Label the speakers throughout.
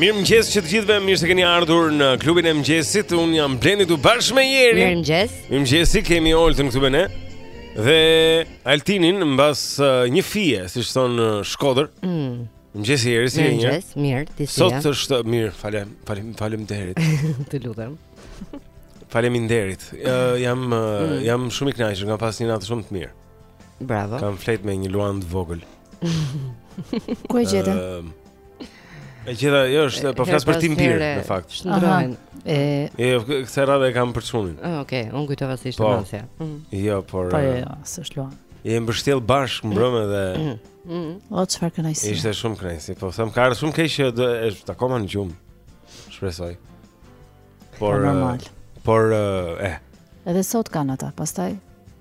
Speaker 1: Mirëmëngjes që të gjithëve, mirë se keni ardhur në klubin e mëngjesit Unë jam Blendi këtu bashkë me
Speaker 2: Jerin
Speaker 1: Mirëmëngjes Mirëmëngjesi, kemi Oltën këtu me ne Dhe Altinin mbas uh, një fije, siç thonë uh, Shkodër
Speaker 2: mm.
Speaker 1: Mëngjesi Jeri, si je
Speaker 2: Mëngjes, mirë, ti si
Speaker 1: Sot është, mirë, falem, falem, faleminderit
Speaker 2: Të lutem
Speaker 1: Faleminderit uh, jam, uh,
Speaker 2: mm.
Speaker 1: jam shumë i kënaqur kam pas një natë shumë të mirë
Speaker 2: Bravo
Speaker 1: Kam fjet me një luan të vogël
Speaker 3: Ku e gjete?
Speaker 1: Uh, E gjeta, jo, është po flas për tim bir në fakt.
Speaker 2: Shndrojn.
Speaker 3: E E
Speaker 1: jo, këtë radhë e kam për çunin.
Speaker 2: Ah, okay, unë kujtova se ishte
Speaker 1: po,
Speaker 2: macja. Mm.
Speaker 1: Jo, por
Speaker 3: Po jo, jo s'është luan.
Speaker 1: Je mbështjell bash mbrëmë dhe
Speaker 2: mm. Mm.
Speaker 3: O çfarë kënaqësi.
Speaker 1: Ishte shumë kënaqësi, po them ka ardhur shumë keq që do e takoma në gjumë. Shpresoj. Por po,
Speaker 3: normal.
Speaker 1: Por e.
Speaker 3: Edhe sot kanë ata, pastaj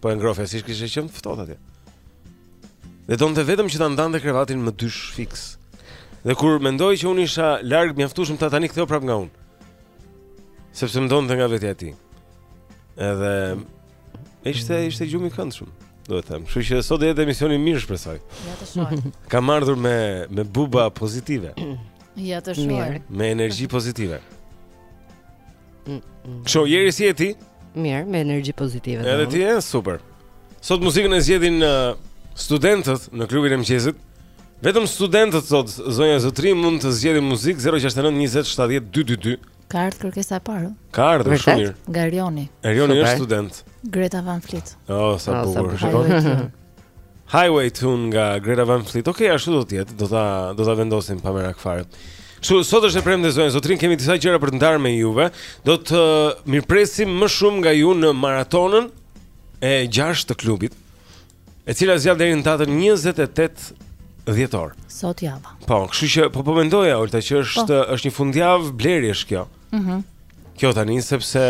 Speaker 1: Po e ngrofe si kishte qenë të ftohtë atje. Dhe donte vetëm që ta ndante krevatin më dysh fiks. Dhe kur mendoi që unë isha larg mjaftueshëm tani u kthye prapë nga unë. Sepse më donte nga vetja e tij. Edhe ishte ishte gjumë i këndshëm, do të them. Kështu që sot do jetë emision i mirë shpresoj.
Speaker 3: Ja të shoh.
Speaker 1: Kam ardhur me me buba pozitive.
Speaker 3: Ja të shoh.
Speaker 1: Me energji pozitive.
Speaker 2: Mm, mm.
Speaker 1: Kështu mm. Jeri si je ti?
Speaker 2: Mirë, me energji pozitive.
Speaker 1: Edhe ti je super. Sot muzikën e zgjedhin uh, studentët në klubin e mëngjesit. Vetëm studentët sot zonja zotërinj mund të zgjedhin muzikë 069 20 70 222.
Speaker 3: Ka ardhur kërkesa e parë.
Speaker 1: Ka ardhur shumë mirë.
Speaker 3: Nga Erioni.
Speaker 1: Erioni është student.
Speaker 3: Greta Van Fleet.
Speaker 1: Oh, sa bukur.
Speaker 3: Highway Tune
Speaker 1: nga Greta Van Fleet. Okej, okay, ashtu do të jetë. Do ta do ta vendosim pa merak fare. Kështu sot është e premte zonja zotërinj kemi disa gjëra për të ndarë me juve. Do të uh, mirëpresim më shumë nga ju në maratonën e 6 të klubit, e cila zgjat deri në datën 28 dhjetor.
Speaker 3: Sot java.
Speaker 1: Po, kështu që po po mendoja Olta që është po. është një fundjavë blerjesh kjo.
Speaker 3: Mhm.
Speaker 1: Mm kjo tani sepse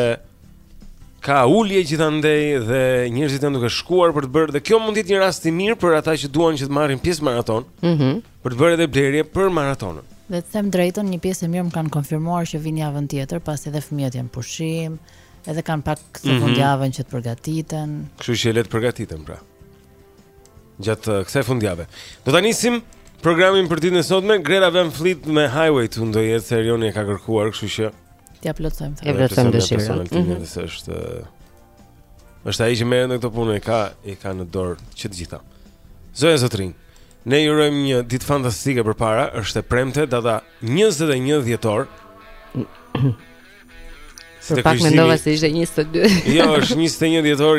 Speaker 1: Ka ulje gjithandej dhe njerëzit janë duke shkuar për të bërë dhe kjo mund të jetë një rast i mirë për ata që duan që të marrin pjesë në maratonë.
Speaker 2: Mhm.
Speaker 1: Mm për të bërë edhe blerje për maratonën.
Speaker 3: Dhe të them të drejtën, një pjesë e mirë më kanë konfirmuar që vijnë javën tjetër, pasi edhe fëmijët janë pushim, edhe kanë pak këtë
Speaker 1: mm -hmm.
Speaker 3: fundjavën që të përgatiten.
Speaker 1: Kështu që le të përgatiten pra. gjatë uh, kësaj fundjave. Do ta nisim programin për ditën e sotme. Greta Van Fleet me Highway Tune do jetë se Erioni e ka kërkuar, kështu që
Speaker 3: ia
Speaker 2: plotësojmë
Speaker 3: këtë.
Speaker 2: Ia plotësojmë dëshirën. Mm
Speaker 1: -hmm. Nëse është uh, është ai që merr në këtë punë e ka e ka në dorë që të gjitha. Zonja zotërinj. Ne ju urojmë një ditë fantastike përpara. Është e premte data 21 dhjetor.
Speaker 2: Për pak mendova se ishte 22.
Speaker 1: Jo, është 21 dhjetor.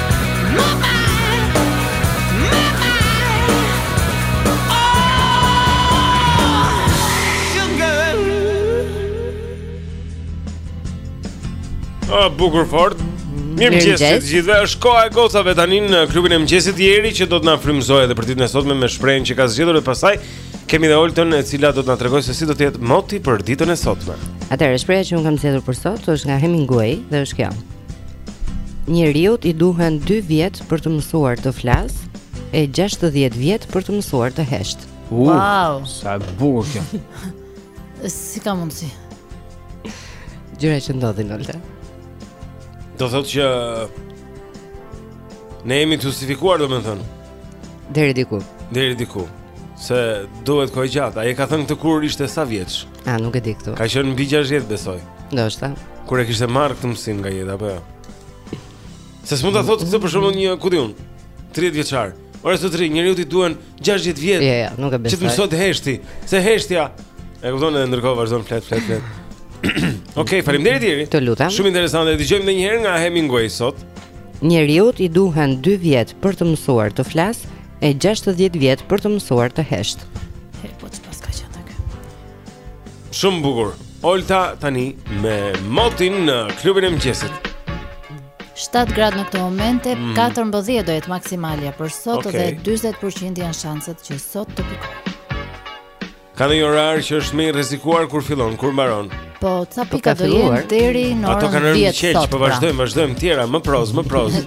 Speaker 4: Oh,
Speaker 1: bukur fort. Mirë mëngjes
Speaker 2: të
Speaker 1: gjithëve. Është koha e gocave tani në klubin e mëngjesit Jeri që do të na frymëzojë edhe për ditën e sotme me shprehjen që ka zgjedhur dhe pastaj kemi dhe Oltën e cila do të na tregojë se si do të jetë moti për ditën e sotme.
Speaker 2: Atëherë shprehja që un kam zgjedhur për sot është nga Hemingway dhe është kjo. Njeriut i duhen 2 vjet për të mësuar të flasë e 60 vjet për të mësuar të heshtë.
Speaker 5: Uh,
Speaker 3: wow,
Speaker 5: sa bukur kjo.
Speaker 3: si ka mundsi?
Speaker 2: Gjëra që ndodhin Olta.
Speaker 1: Do thotë që ne jemi të justifikuar, domethënë.
Speaker 2: Deri diku.
Speaker 1: Deri diku. Se duhet kohë gjatë. Ai ka thënë këtë kur ishte sa vjeç?
Speaker 2: A, nuk e di këtu.
Speaker 1: Ka qenë mbi 60 besoj.
Speaker 2: Ndoshta.
Speaker 1: Kur e kishte marrë këtë mësim nga jeta apo jo? Se s'mund ta thotë këtë për shembull një ku diun 30 vjeçar. Ora sotri, njeriut i duhen 60 vjet.
Speaker 2: Jo, jo, nuk e besoj.
Speaker 1: Ti sot heshti? Se heshtja. E kupton edhe ndërkohë vazhdon flet flet flet. Okej, okay, faleminderit Jeri.
Speaker 2: Të lutem.
Speaker 1: Shumë interesante. Dëgjojmë edhe një herë nga Hemingway sot.
Speaker 2: Njeriut i duhen 2 vjet për të mësuar të flasë e 60 vjet për të mësuar të
Speaker 3: heshtë. Po çfarë ka qenë atë?
Speaker 6: Shumë bukur. Olta tani me motin në klubin e mëngjesit.
Speaker 3: 7 gradë në këto momente, 14 mm. do jetë maksimalja për sot
Speaker 6: okay.
Speaker 3: dhe 40% janë shanset që sot të pikojë.
Speaker 6: Ka një orar që është më i rrezikuar kur fillon, kur mbaron.
Speaker 3: Po, ca
Speaker 2: po
Speaker 3: pika do jenë deri në
Speaker 6: orën 10
Speaker 3: sot.
Speaker 6: Ato
Speaker 3: kanë
Speaker 6: rënë
Speaker 3: qeç,
Speaker 6: po
Speaker 3: pra.
Speaker 6: vazhdojmë, vazhdojmë tjera, mbi prush, mbi prush.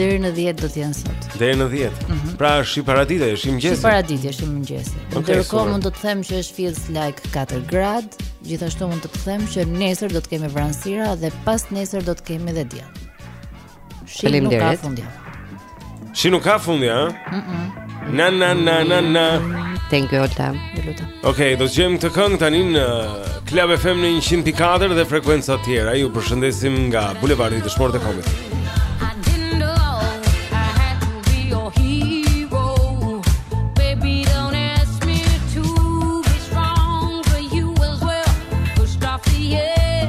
Speaker 3: deri në 10 do të jenë sot.
Speaker 6: Deri në 10. Mm -hmm. Pra shi paradite,
Speaker 3: shi
Speaker 6: mëngjesi.
Speaker 3: Shi paradite, shi mëngjesi.
Speaker 6: Okay,
Speaker 3: Ndërkohë mund të them që është feels like 4 gradë, gjithashtu mund të them që nesër do të kemi vranësira dhe pas nesër do të kemi edhe diell. Shi nuk ka fundjava.
Speaker 6: Shi nuk ka fundjava? Mhm. Na na na na na.
Speaker 2: Thank you Olta.
Speaker 3: Ju lutem.
Speaker 6: Okej, okay, do të gjejmë këtë këngë tani në Club FM në 104 dhe frekuenca të tjera. Ju përshëndesim nga Bulevardi Dëshmorët e Kombit.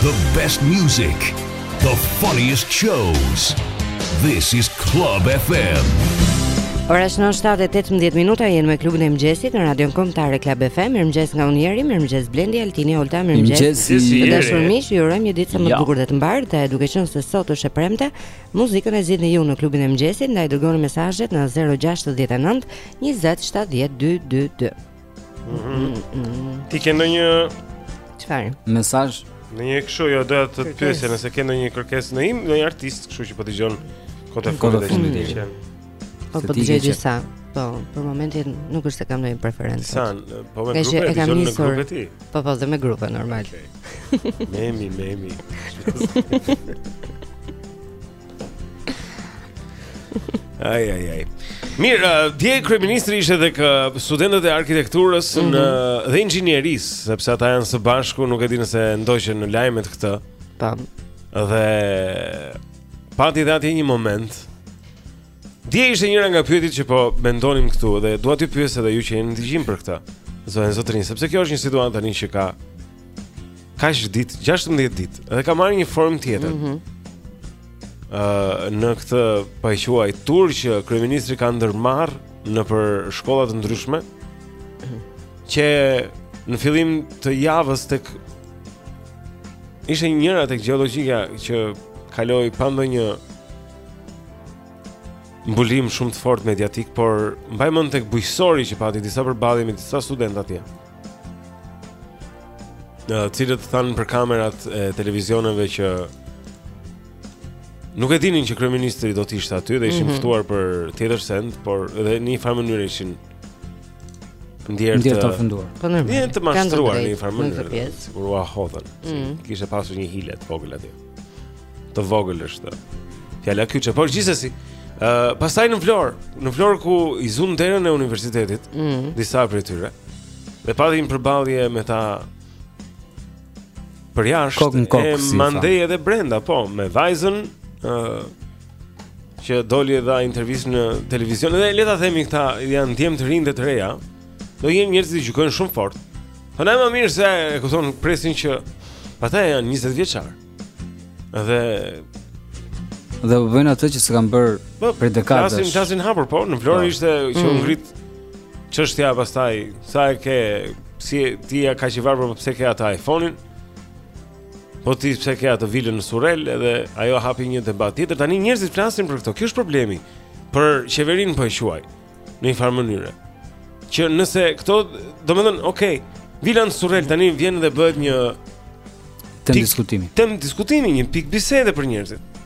Speaker 7: The
Speaker 8: best music, the funniest shows. This is Club FM.
Speaker 2: Ora shënon 7:18 minuta, jemi me klubin e mëngjesit në Radion Kombëtare Club FM. Mirëmëngjes nga unë Jeri, mirëmëngjes Blendi, Altini, Olta, mirëmëngjes. Të dashur miq, ju urojmë një ditë sa më të bukur dhe të mbarë, dhe duke qenë se sot është e premte, muzikën e zgjidhni ju në klubin e mëngjesit, ndaj dërgoni mesazhet në 069 20 70 222. Mhm.
Speaker 6: Ti ke ndonjë
Speaker 2: çfarë?
Speaker 9: Mesazh?
Speaker 6: Në një kështu jo do të të pyesë nëse ke ndonjë kërkesë në im, ndonjë artist, kështu që po dëgjon
Speaker 9: kotë
Speaker 6: fortë
Speaker 9: të
Speaker 6: ndihmë.
Speaker 2: Po po dëgjoj disa. Po, për momentin nuk është se kam ndonjë preferencë.
Speaker 1: San, po me grupe,
Speaker 2: e kam
Speaker 1: në grupe ti.
Speaker 2: Po po, dhe me grupe normal.
Speaker 1: Memi, memi. Ai ai ai. Mirë, uh, dje kryeministri ishte tek uh, studentët e arkitekturës mm -hmm. në mhm. dhe inxhinierisë, sepse ata janë së bashku, nuk e di nëse ndoqe në lajmet këtë.
Speaker 2: Tan.
Speaker 1: Dhe pati dhe atje një moment Dje ishte njëra nga pyetjet që po mendonim këtu dhe dua t'ju pyes edhe ju që jeni në dëgjim për këtë. Zonjë zotëri, sepse kjo është një situatë tani që ka kaq ditë, 16 ditë, edhe ka marrë një formë tjetër.
Speaker 2: Ëh,
Speaker 1: mm -hmm. uh, në këtë po e quaj tur që kryeministri ka ndërmarrë nëpër shkolla të ndryshme që në fillim të javës tek ishte njëra tek gjeologjia që kaloi pa ndonjë mbulim shumë të fortë mediatik, por mbaj mend tek Bujqësori që pati disa përballje me disa studentë atje. Të cilët thanë për kamerat e televizioneve që nuk e dinin që kryeministri do të ishte aty dhe ishin
Speaker 2: mm -hmm.
Speaker 1: ftuar për tjetër send, por edhe në një farë mënyrë ishin ndjerë
Speaker 10: të,
Speaker 1: të
Speaker 10: ofenduar.
Speaker 2: Po normal.
Speaker 1: Ndjerë të mashtruar në një farë mënyrë. Sikur ua hodhën.
Speaker 2: Mm -hmm.
Speaker 1: Kishte pasur një hile të vogël atje. Të vogël është. Fjala kyçe, por gjithsesi, ë uh, pastaj në Vlorë, në Vlorë ku i zunë derën e universitetit,
Speaker 2: mm -hmm.
Speaker 1: disa prej tyre. Dhe pati një përballje me ta përjashta kokën
Speaker 10: kokë si.
Speaker 1: Mandej edhe brenda, po, me vajzën ë uh, që doli dha intervistë në televizion dhe le ta themi këta janë djem të rinj të reja. Do jemi njerëz që gjykojnë shumë fort. Po normal se e kupton presion që ata janë 20 vjeçarë. Dhe
Speaker 10: dhe po bëjnë atë që s'kanë bërë
Speaker 1: po,
Speaker 10: prej dekadash.
Speaker 1: Flasin flasin hapur po, në Vlorë
Speaker 10: po.
Speaker 1: ishte që u
Speaker 2: mm.
Speaker 1: ngrit çështja pastaj sa e ke si ti ja ka qi varur po pse ke atë iPhone-in? Po ti pse ke atë vilën në Surrel edhe ajo hapi një debat tjetër. Tani njerëzit flasin për këto. Ky është problemi. Për qeverinë po e quaj. në një farë mënyre. Që nëse këto, domethënë, okay, vila në Surrel tani vjen dhe bëhet një temë
Speaker 10: diskutimi.
Speaker 1: Temë diskutimi, një pikë bisede për njerëzit.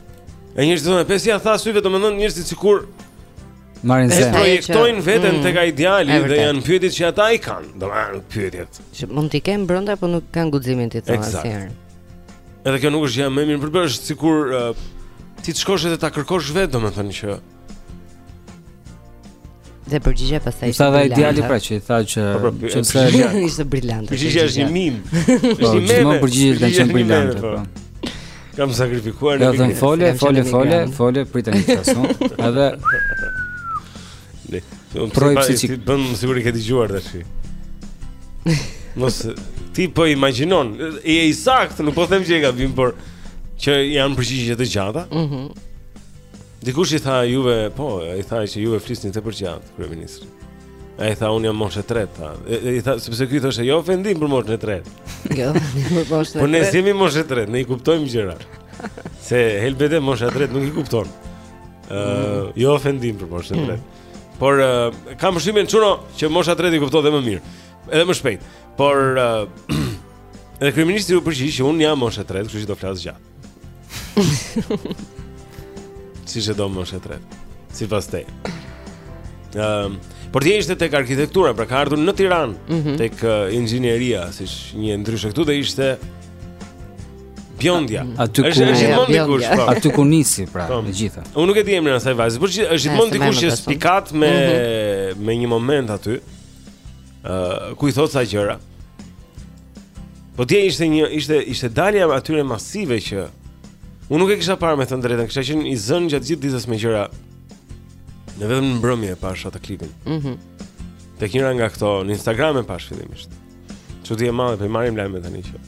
Speaker 1: E njerëzit thonë, "Pse ia tha në sy domethënë njerëzit sikur
Speaker 10: marrin zë.
Speaker 2: E
Speaker 1: projektojnë veten
Speaker 2: mm,
Speaker 1: tek ai
Speaker 2: djali
Speaker 1: dhe janë pyetjet që ata i kanë. Domethënë pyetjet.
Speaker 2: Që mund t'i kenë brenda por nuk kanë guximin t'i
Speaker 1: thonë
Speaker 2: asnjëherë.
Speaker 1: Edhe kjo nuk është gjëja më e mirë për bërë, sikur uh, ti të shkosh edhe ta kërkosh vetë domethënë që
Speaker 2: Dhe përgjigja pastaj ishte brilante.
Speaker 10: Sa dha ideali pra që i tha që
Speaker 1: po, po,
Speaker 2: ishte brilante.
Speaker 1: Përgjigja është një mim.
Speaker 10: Po,
Speaker 1: është një
Speaker 10: mim. Përgjigja
Speaker 1: ka
Speaker 10: qenë brilante.
Speaker 1: Po. Kam sakrifikuar në
Speaker 10: vitin.
Speaker 1: Ja
Speaker 10: fole, fole, fole, fole pritën të tasun. Edhe
Speaker 1: Ne. Po
Speaker 10: që
Speaker 1: ti bën sigurisht e ke dëgjuar tash. Mos ti po imagjinon, e i saktë, nuk po them që e gabim, por që janë përgjigje të gjata.
Speaker 2: Mhm.
Speaker 1: Mm Dikush i tha juve, po, i tha që juve flisni tepër gjatë, kryeministri. Ai tha unë jam moshë e tretë, tha. I tha sepse ky thoshte jo ofendim për moshën e tretë.
Speaker 2: Jo, për moshën e
Speaker 1: Po ne jemi moshë e tretë, ne i kuptojmë gjërat. Se helbete mosha e tretë nuk i kupton. Ë, uh, jo ofendim për moshën e tretë. Por uh, kam përshtypjen çuno që mosha e tretë i kupton dhe më mirë. Edhe më shpejt. Por uh, edhe kryeministri u përgjigj që unë jam mosha e tretë, kështu që do flas gjatë. siç do mosha e tretë Sipas tij um, Por dje ishte tek arkitektura Pra ka ardhur në Tiranë mm -hmm. Tek uh, inxinjeria Siç njihet ndryshë këtu dhe ishte Bjondja
Speaker 10: Aty ku
Speaker 1: po.
Speaker 10: Aty ku nisi pra
Speaker 1: po.
Speaker 10: e gjitha
Speaker 1: Unë nuk e di emrin asaj vajze Por është gjithmonë dikush që spikat me, mm -hmm. me një moment aty uh, ku i thotë ca gjëra. Po dje ishte një ishte ishte dalja e atyre masive që unë nuk e kisha parë me thënë të drejtën, kisha qenë i zënë gjatë gjithë ditës me gjëra. Dhe vetëm në mbrëmje e pashë atë klipin.
Speaker 2: Mhm.
Speaker 1: Mm Tek njëra nga këto në Instagram e pashë fillimisht. Çudi e madhe, po i marrim lajme tani që.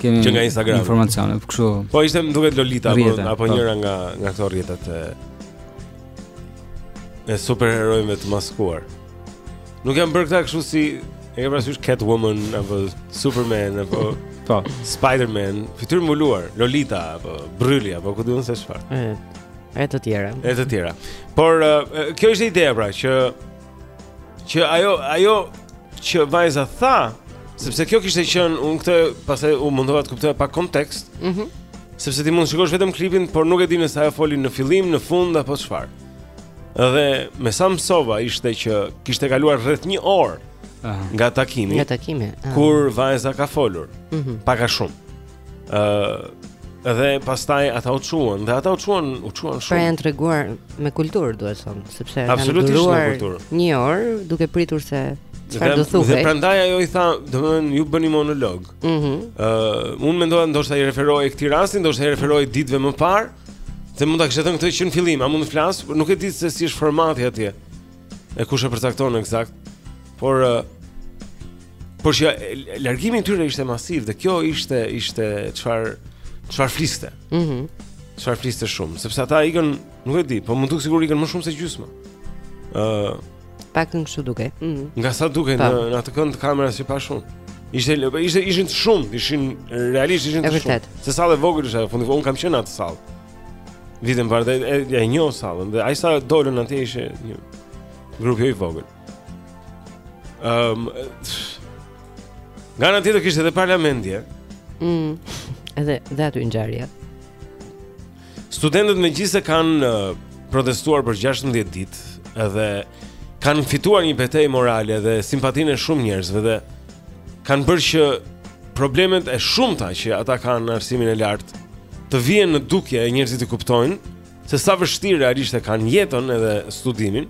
Speaker 10: Kemi
Speaker 1: që nga Instagrami.
Speaker 10: Informacione, po kështu.
Speaker 1: Po ishte më duket Lolita apo apo
Speaker 10: po.
Speaker 1: njëra nga nga këto rrjetet e e superheronjve të maskuar. Se janë bërë këta kështu si e ke parasysh Catwoman apo Superman apo
Speaker 10: po
Speaker 1: Spider-Man, fytyrë mbuluar, Lolita apo Bryli apo ku di unë se çfarë.
Speaker 2: E të tjera.
Speaker 1: E të tjera. Por kjo është ideja pra që që ajo ajo që vajza tha, sepse kjo kishte qenë unë këtë pastaj u mundova të kuptoja pak kontekst.
Speaker 2: Mhm.
Speaker 1: Mm sepse ti mund të shikosh vetëm klipin, por nuk e di nëse ajo foli në fillim, në fund apo çfarë. Dhe me sa mësova ishte që kishte kaluar rreth 1 orë nga takimi.
Speaker 2: Nga takimi.
Speaker 1: Kur vajza ka folur.
Speaker 2: Mhm.
Speaker 1: Mm Pak a shumë. Ë uh, dhe pastaj ata u çuan dhe ata u çuan u çuan shumë.
Speaker 2: Pra janë treguar me kulturë, duhet të them, sepse kanë duruar një orë duke pritur se çfarë do
Speaker 1: thuhej. Dhe prandaj ajo i tha, domethënë ju bëni monolog.
Speaker 2: Ëh.
Speaker 1: Mm -hmm. uh, unë mendova ndoshta i referohej këtij rasti, ndoshta i referohej ditëve më parë, se mund ta kishte thënë këtë që në fillim, a mund të flas, por nuk e di se si është formati atje. E kush e përcakton eksakt? Por por që largimi i tyre ishte masiv dhe kjo ishte ishte çfar çfar fliste.
Speaker 2: Mhm.
Speaker 1: Mm çfar fliste shumë, sepse ata ikën, nuk e di, po mund të sigur ikën më shumë se gjysmë. Ë uh, të
Speaker 2: paktën kështu dukej. Mm -hmm.
Speaker 1: Nga sa
Speaker 2: dukej
Speaker 1: në, në atë kënd kamerash që pa shumë. Ishte ishte ishin shumë, ishin realisht ishin shumë. Se sallë e vogël është, fundi unë kam qenë në atë sallë. Vitin e parë dhe e, e njoh sallën dhe ai sa dolën atje ishte një grup jo i vogël. Ehm um, Nga ana tjetër kishte edhe parlamenti,
Speaker 2: eh? Mm, edhe dhe aty ngjarja.
Speaker 1: Studentët megjithëse kanë eh, protestuar për 16 ditë, edhe kanë fituar një betejë morale dhe simpatinë e shumë njerëzve dhe kanë bërë që problemet e shumta që ata kanë në arsimin e lartë të vihen në dukje e njerëzit të kuptojnë se sa vështirë realisht e kanë jetën edhe studimin.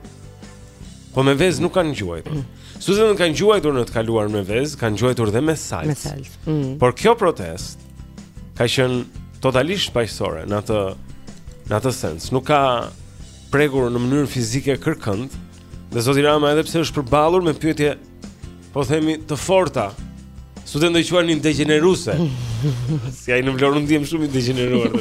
Speaker 1: Po me vezë nuk kanë gjuajtur. Mm. Studentët kanë gjuajtur në të kaluarën me vezë, kanë gjuajtur dhe me salcë.
Speaker 2: Me salcë. Mm.
Speaker 1: Por kjo protestë ka qenë totalisht paqësore në atë në atë sens. Nuk ka prekur në mënyrë fizike kërkënd. Dhe zoti Rama edhe pse është përballur me pyetje po themi të forta. Studentët do i quanin degjeneruese. si ai në Vlorë ndihem shumë i degjeneruar.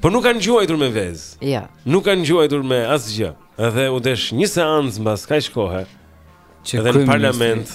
Speaker 1: po nuk kanë gjuajtur me vezë.
Speaker 2: Ja.
Speaker 1: Nuk kanë gjuajtur me asgjë. Edhe u desh një seancë mbas kaq kohe. Edhe në parlament.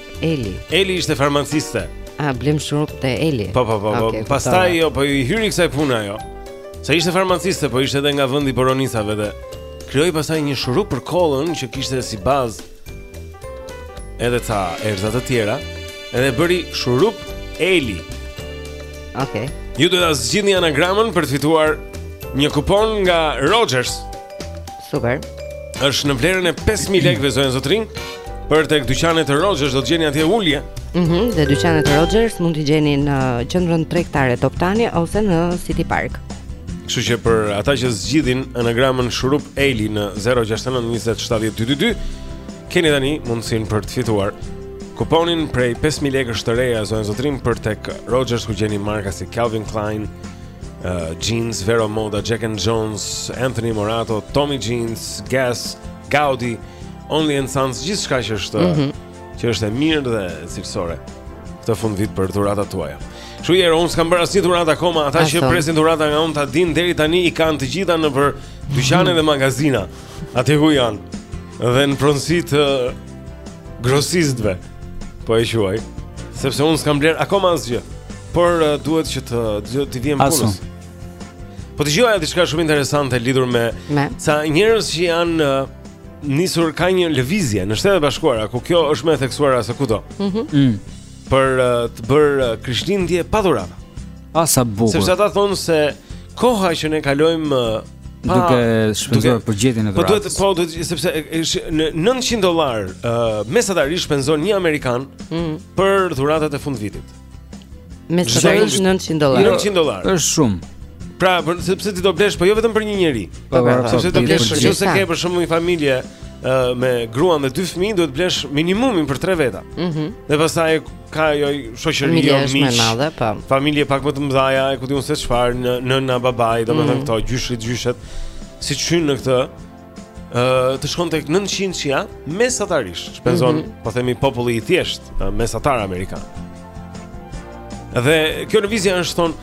Speaker 1: Eli. Eli ishte farmaciste.
Speaker 2: A blemë shurup te Eli.
Speaker 1: Po po po. po.
Speaker 2: Okay,
Speaker 1: Pastaj jo, po i hyri kësaj pune ajo. Se ishte farmaciste, po ishte edhe nga vendi i boronicave dhe krijoi pastaj një shurup për kollën që kishte si bazë edhe ca erëza të tjera, edhe bëri shurup Eli.
Speaker 2: Okej. Okay.
Speaker 1: Ju duhet ta zgjidhni anagramën për të fituar një kupon nga Rogers.
Speaker 2: Super.
Speaker 1: Është në vlerën e 5000 lekëve zonja, zotërinj, për tek dyqanet e Rogers do të gjeni atje ulje.
Speaker 2: Mhm, mm dhe dyqanet e Rogers mund t'i gjeni në qendrën tregtare Toptani ose në City Park.
Speaker 1: Kështu që për ata që zgjidhin anagramën Shurup Eli në 0692070222 keni tani mundësinë për të fituar kuponin prej 5000 lekësh të reja zonja, zotërinj, për tek Rogers ku gjeni marka si Calvin Klein, uh, Jeans, Vero Moda, Jack and Jones, Antony Morato, Tommy Jeans, Gas, Gaudi, Only and Sons, gjithçka që është, mm -hmm. që është e mirë dhe cilësore këtë fundvit për dhuratat tuaja. Kështu që, unë s'kam bërë asnjë dhuratë akoma, ata që presin dhurata nga unë ta dinë, deri tani i kanë të gjitha nëpër dyqane dhe magazina. Ato ku janë Dhe në pronësi të grosistëve Po e quaj Sepse unë s'kam blerë akoma asgjë Por uh, duhet që të Duhet të
Speaker 10: vihem
Speaker 1: punës Po dëgjoja diçka shumë interesante Lidur me,
Speaker 2: me
Speaker 1: ca njerëz që janë uh, Nisur ka një lëvizje Në Shtetet e Bashkuara Ku kjo është më e theksuar se kudo
Speaker 10: mm -hmm. mm.
Speaker 1: Për uh, të bërë uh, Krishtlindje pa dhurata
Speaker 10: A sa bukur
Speaker 1: Sepse ata thonë se Koha që ne kalojmë uh, Pa,
Speaker 10: duke shpenzuar për gjetjen e dhuratës.
Speaker 1: Po duhet, po duhet sepse në 900 dollar ë uh, mesatarisht shpenzon një amerikan mm. për dhuratat e fundvitit.
Speaker 2: Mesatarisht 900 dollar.
Speaker 1: 900 dollar.
Speaker 10: Është shumë.
Speaker 1: Pra, për, sepse ti do blesh, po jo vetëm për një njeri.
Speaker 10: Po, po, po
Speaker 1: sepse do blesh, nëse ke për shembull një familje uh, me gruan dhe dy fëmijë, duhet të blesh minimumin për tre veta.
Speaker 2: Mhm.
Speaker 1: Mm dhe pastaj ka jo shoqëri jo miq.
Speaker 2: Po.
Speaker 1: Familje pak më të mëdha, ku di unë se çfarë, nëna, babai, domethënë mm. këto gjyshrit, gjyshet. Siç hyn në këtë, ë të shkon tek 900-shja mesatarisht. Shpenzon, mm -hmm. po themi populli i thjesht, mesatar amerikan. Dhe kjo lëvizje është thon,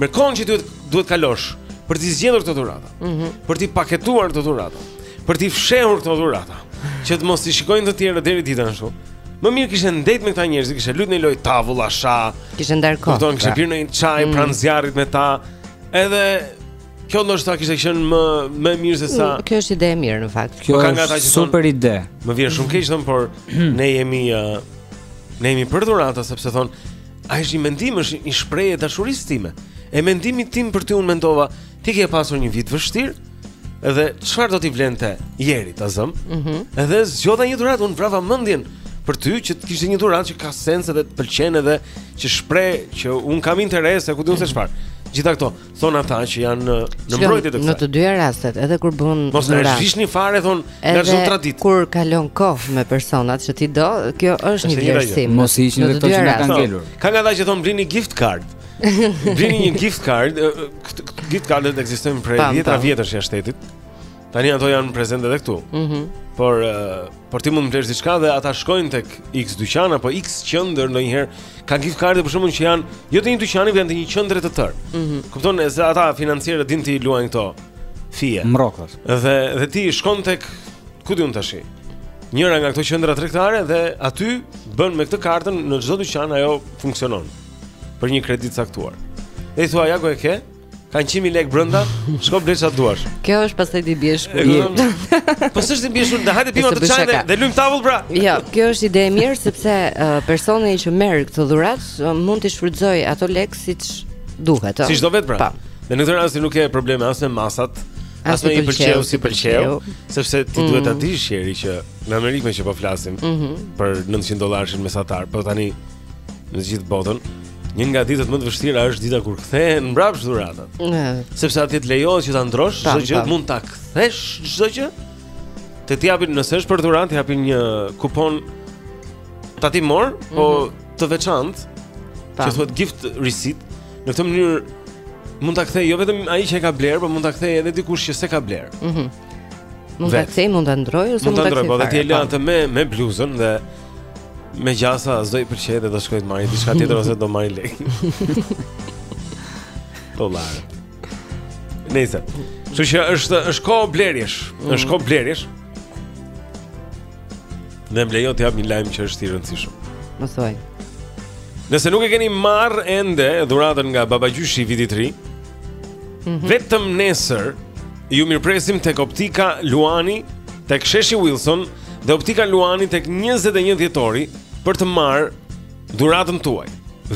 Speaker 1: me kohën që duhet të kalosh për t'i zgjedhur këto dhurata. Mm -hmm. Për t'i paketuar këto dhurata. Për t'i fshehur këto dhurata, që të mos i shikojnë të tjerët deri ditën ashtu. Më mirë kishe ndejt me këta njerëz, kishe lujt një lojë tavulla, shah.
Speaker 2: Kishe ndarë kohë.
Speaker 1: Kupton, kishe pirë ndonjë çaj mm. pranë zjarrit me ta. Edhe kjo ndoshta kishte qenë më më mirë se sa.
Speaker 2: Mm, kjo është ide e mirë në fakt.
Speaker 10: Kjo është super ide.
Speaker 1: Më vjen shumë keq thon, por ne jemi uh, ne jemi për dhurata sepse thon, ai është një mendim, është një shprehje e dashurisë time. E mendimi tim për ty unë mendova, Ti ke pasur një vit të vështirë Edhe çfarë do t'i vlente Jerit, ta zëmë
Speaker 2: mm -hmm.
Speaker 1: Edhe zgjodha një dhuratë Unë vrava mendjen për ty Që të kishe një dhuratë që ka sens edhe të pëlqen edhe Që shpreh që unë kam interes E ku di unë se çfarë Gjithë këto, thonë ata që janë në, në mbrojtje të kësaj.
Speaker 2: Në të dyja rastet, edhe kur bën dhuratë.
Speaker 1: Mos na zhvishni fare thon nga çdo traditë.
Speaker 2: Kur kalon kohë me personat që ti do, kjo është një vlerësim.
Speaker 10: Mos i hiqni këto që na kanë ngelur.
Speaker 1: Ka nga ata që thon blini gift card. Blini një gift card, gift cardet ekzistojnë prej 10 vjetësh jashtë shtetit. Tani ato janë prezente edhe këtu.
Speaker 2: Mhm.
Speaker 1: Mm por uh, por ti mund të blesh diçka dhe ata shkojnë tek X dyqan apo X qendër ndonjëherë ka gift carde për shaka që janë jo të një dyqani, por janë të një qendre të tërë.
Speaker 2: Mhm.
Speaker 1: Mm Kupton se ata financierët din ti luajnë këto fije.
Speaker 10: Marketing.
Speaker 1: Dhe dhe ti shkon tek ku di unë tash? Njëra nga këto qendra tregtare dhe aty bën me këtë kartën në çdo dyqan ajo funksionon. për një kredi të caktuar. Dhe i thua, ja ku e ke, ka 100 mijë lekë brenda, shko ble çfarë duash.
Speaker 2: Kjo është pastaj t'i biesh
Speaker 1: shkurt. Po s'është t'i biesh kur ndaj hajde
Speaker 2: pimë
Speaker 1: atë çajin dhe, dhe luajmë tavull pra.
Speaker 2: Jo, kjo është ide e mirë sepse uh, personi që merr këtë dhuratë uh, mund t'i shfrytëzojë ato lekë siç duhet.
Speaker 1: Siç do vetë pra.
Speaker 2: Pa. Po.
Speaker 1: Dhe në këtë rast nuk ka probleme as me masat,
Speaker 2: as
Speaker 1: me
Speaker 2: i pëlqeu
Speaker 1: s'i pëlqeu, sepse ti mm. duhet ta dish sheri që në Amerikë që po flasim
Speaker 2: mm -hmm.
Speaker 1: për 900 dollarëshin mesatar, po tani në gjithë botën. Një nga ditët më të vështira është dita kur kthehen mbrapsht dhuratat. Sepse atje të lejohet që ta ndrosh çdo gjë, mund ta kthesh çdo gjë. Të të japin nëse është për dhuratë, japin një kupon tatimor, mm -hmm. po mhm. të veçantë. Që thuhet gift receipt. Në këtë mënyrë mund ta kthejë jo vetëm ai që e ka blerë, por mund ta kthejë edhe dikush që s'e ka blerë. Mhm.
Speaker 2: Mm Mund ta kthejë, mund ta ndrrojë ose
Speaker 1: mund ta kthejë. Po ti e lë atë me me bluzën dhe me gjasa s'do i pëlqejë dhe do shkojë të marrë diçka tjetër ose do marrë lek. Dollarë. Nëse. Kështu që është është kohë blerjesh, mm. është kohë blerjesh. Ne më lejo të jap një lajm që është i rëndësishëm.
Speaker 2: Më thuaj.
Speaker 1: Nëse nuk e keni marrë ende dhuratën nga babagjyshi i Vitit të Ri, Mm -hmm. Vetëm nesër ju mirëpresim tek Optika Luani, tek Sheshi Wilson dhe Optika Luani tek 21 dhjetori për të marrë dhuratën tuaj.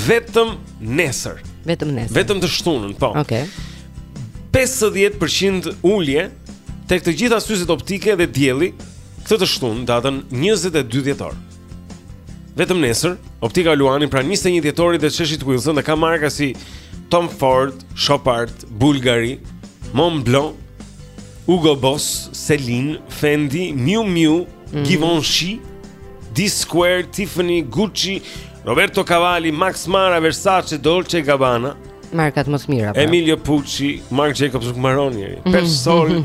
Speaker 1: Vetëm nesër.
Speaker 2: Vetëm nesër.
Speaker 1: Vetëm të shtunën, po.
Speaker 2: Okej. Okay.
Speaker 1: 50% ulje tek të gjitha syzet optike dhe dielli këtë të shtunë datën 22 dhjetor. Vetëm nesër, Optika Luani pranë 21 dhjetorit dhe sheshit Wilson dhe ka marka si Tom Ford, Chopard, Bulgari, Montblanc, Hugo Boss, Celine, Fendi, Miu Miu, mm -hmm. Givenchy, Dsquared, Tiffany, Gucci, Roberto Cavalli, Max Mara, Versace, Dolce Gabbana,
Speaker 2: markat më të mira. Pra.
Speaker 1: Emilio Pucci, Marc Jacobs, nuk mbaron, Persol,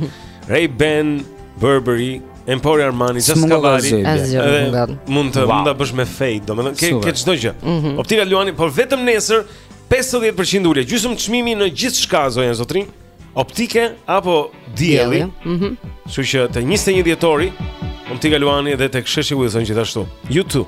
Speaker 1: Ray-Ban, Burberry, Emporio Armani, Just Cavalli, edhe mund të mund ta bësh me fade, domethënë ke ke çdo gjë. Mhm. Optika Luani, por vetëm nesër 50% ulje, gjysmë çmimi në gjithçka zonja zotërinj. Optike apo dielli?
Speaker 2: Mhm.
Speaker 1: Kështu që te 21 dhjetori, Optika Luani dhe tek Sheshi Wilson gjithashtu. YouTube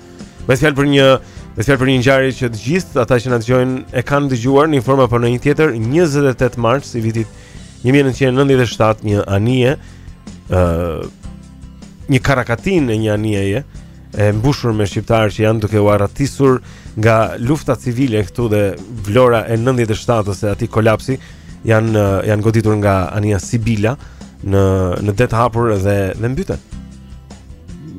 Speaker 1: Bëhet fjalë për një, bëhet fjalë për një ngjarje që të gjithë ata që na dëgjojnë e kanë dëgjuar në një formë apo në një tjetër, 28 mars i vitit 1997, një anije, ë uh, një karakatinë e një anijeje e mbushur me shqiptarë që janë duke u arratisur nga lufta civile këtu dhe Vlora e 97-së e atij kolapsi janë janë goditur nga anija Sibila në në det hapur dhe dhe mbyten.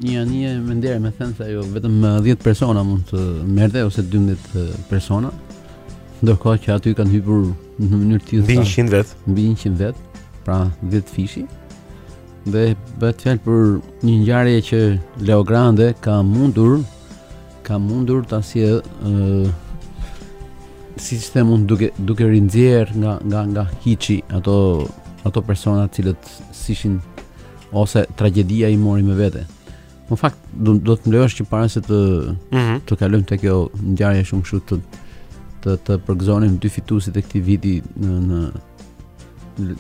Speaker 10: Një anije me nder me thënë që vetëm 10 eh, persona mund të merte ose 12 eh, persona Ndërkohë që aty kanë hypur në mënyrë tjithë
Speaker 1: Mbi 100 vet
Speaker 10: Mbi 100 vet Pra 10 fishi Dhe bëhet fjalë për një ngjarje që Leogrande ka mundur ka mundur ta sjellë uh, siç them unë duke duke rinxjerrë nga nga nga hiçi ato ato persona të cilët s'ishin ose tragjedia i mori me vete. Në fakt do, do të më lejosh që para se të
Speaker 1: mm -hmm.
Speaker 10: të kalojmë te kjo ngjarje shumë kështu të të të përgëzonim dy fituesit e këtij viti në në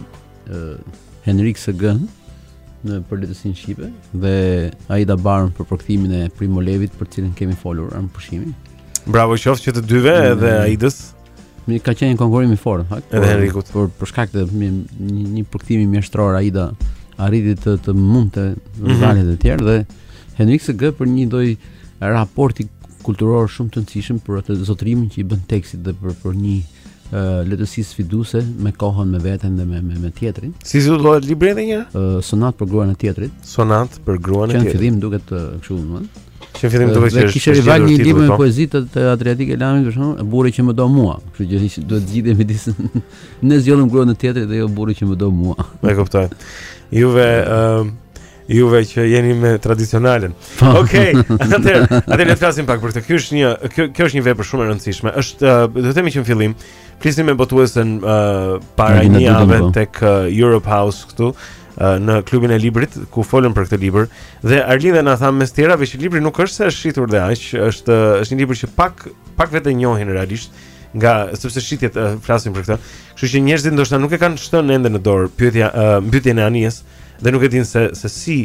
Speaker 10: ë Henrik SG-në për letërsinë shqipe dhe Aida Baron për përkthimin e Primo Levit për të cilin kemi folur në pushimi.
Speaker 1: Bravo qoftë që të dyve edhe Aidës.
Speaker 10: Ka qenë një konkurrim i fortë fakt.
Speaker 1: Edhe Henrikut
Speaker 10: por për shkak të një një përkthimi mjeshtëror Aida arriti të të mundte
Speaker 1: rivalët
Speaker 10: mhm. e tjerë dhe Henrik SG për një lloj raporti kulturor shumë të rëndësishëm për atë zotërimin që i bën tekstit dhe për për një uh, letërsi sfiduese me kohën me veten dhe me me, me tjetrin.
Speaker 1: Si si titullohet libri edhe një herë?
Speaker 10: Uh, sonatë për gruan e tjetrit.
Speaker 1: Sonatë për gruan e tjetrit.
Speaker 10: Që në fillim duket, uh, kështu, domethënë.
Speaker 1: Që në fillim duke
Speaker 10: qenë.
Speaker 1: Kish
Speaker 10: rival një libër me
Speaker 1: po.
Speaker 10: poezi të, të Adriatik Lamit për shembull, burri që më do mua. Kështu që duhet të zgjidhnim midis. Ne zgjodhëm gruan e tjetrit dhe jo burrin që më do mua.
Speaker 1: E kuptoj. Juve ë uh, juve që jeni me tradicionalen.
Speaker 10: Po.
Speaker 1: Okej. Okay. Atëherë, atëherë le të flasim pak për këtë. Ky është një kjo, kjo është një vepër shumë e rëndësishme. Është uh, do të themi që në fillim flisnim me botuesen uh, para një
Speaker 10: javë po.
Speaker 1: tek uh, Europe House këtu. në klubin e librit ku folën për këtë libër dhe Arlinda na tha mes të tjerave që libri nuk është se është shitur dhe aq, është është një libër që pak pak vetë e njohin realisht nga sepse shitjet uh, flasin për këtë. Kështu që njerëzit ndoshta nuk e kanë shtënë ende në dorë pyetja uh, mbytjen e anijes dhe nuk e dinë se se si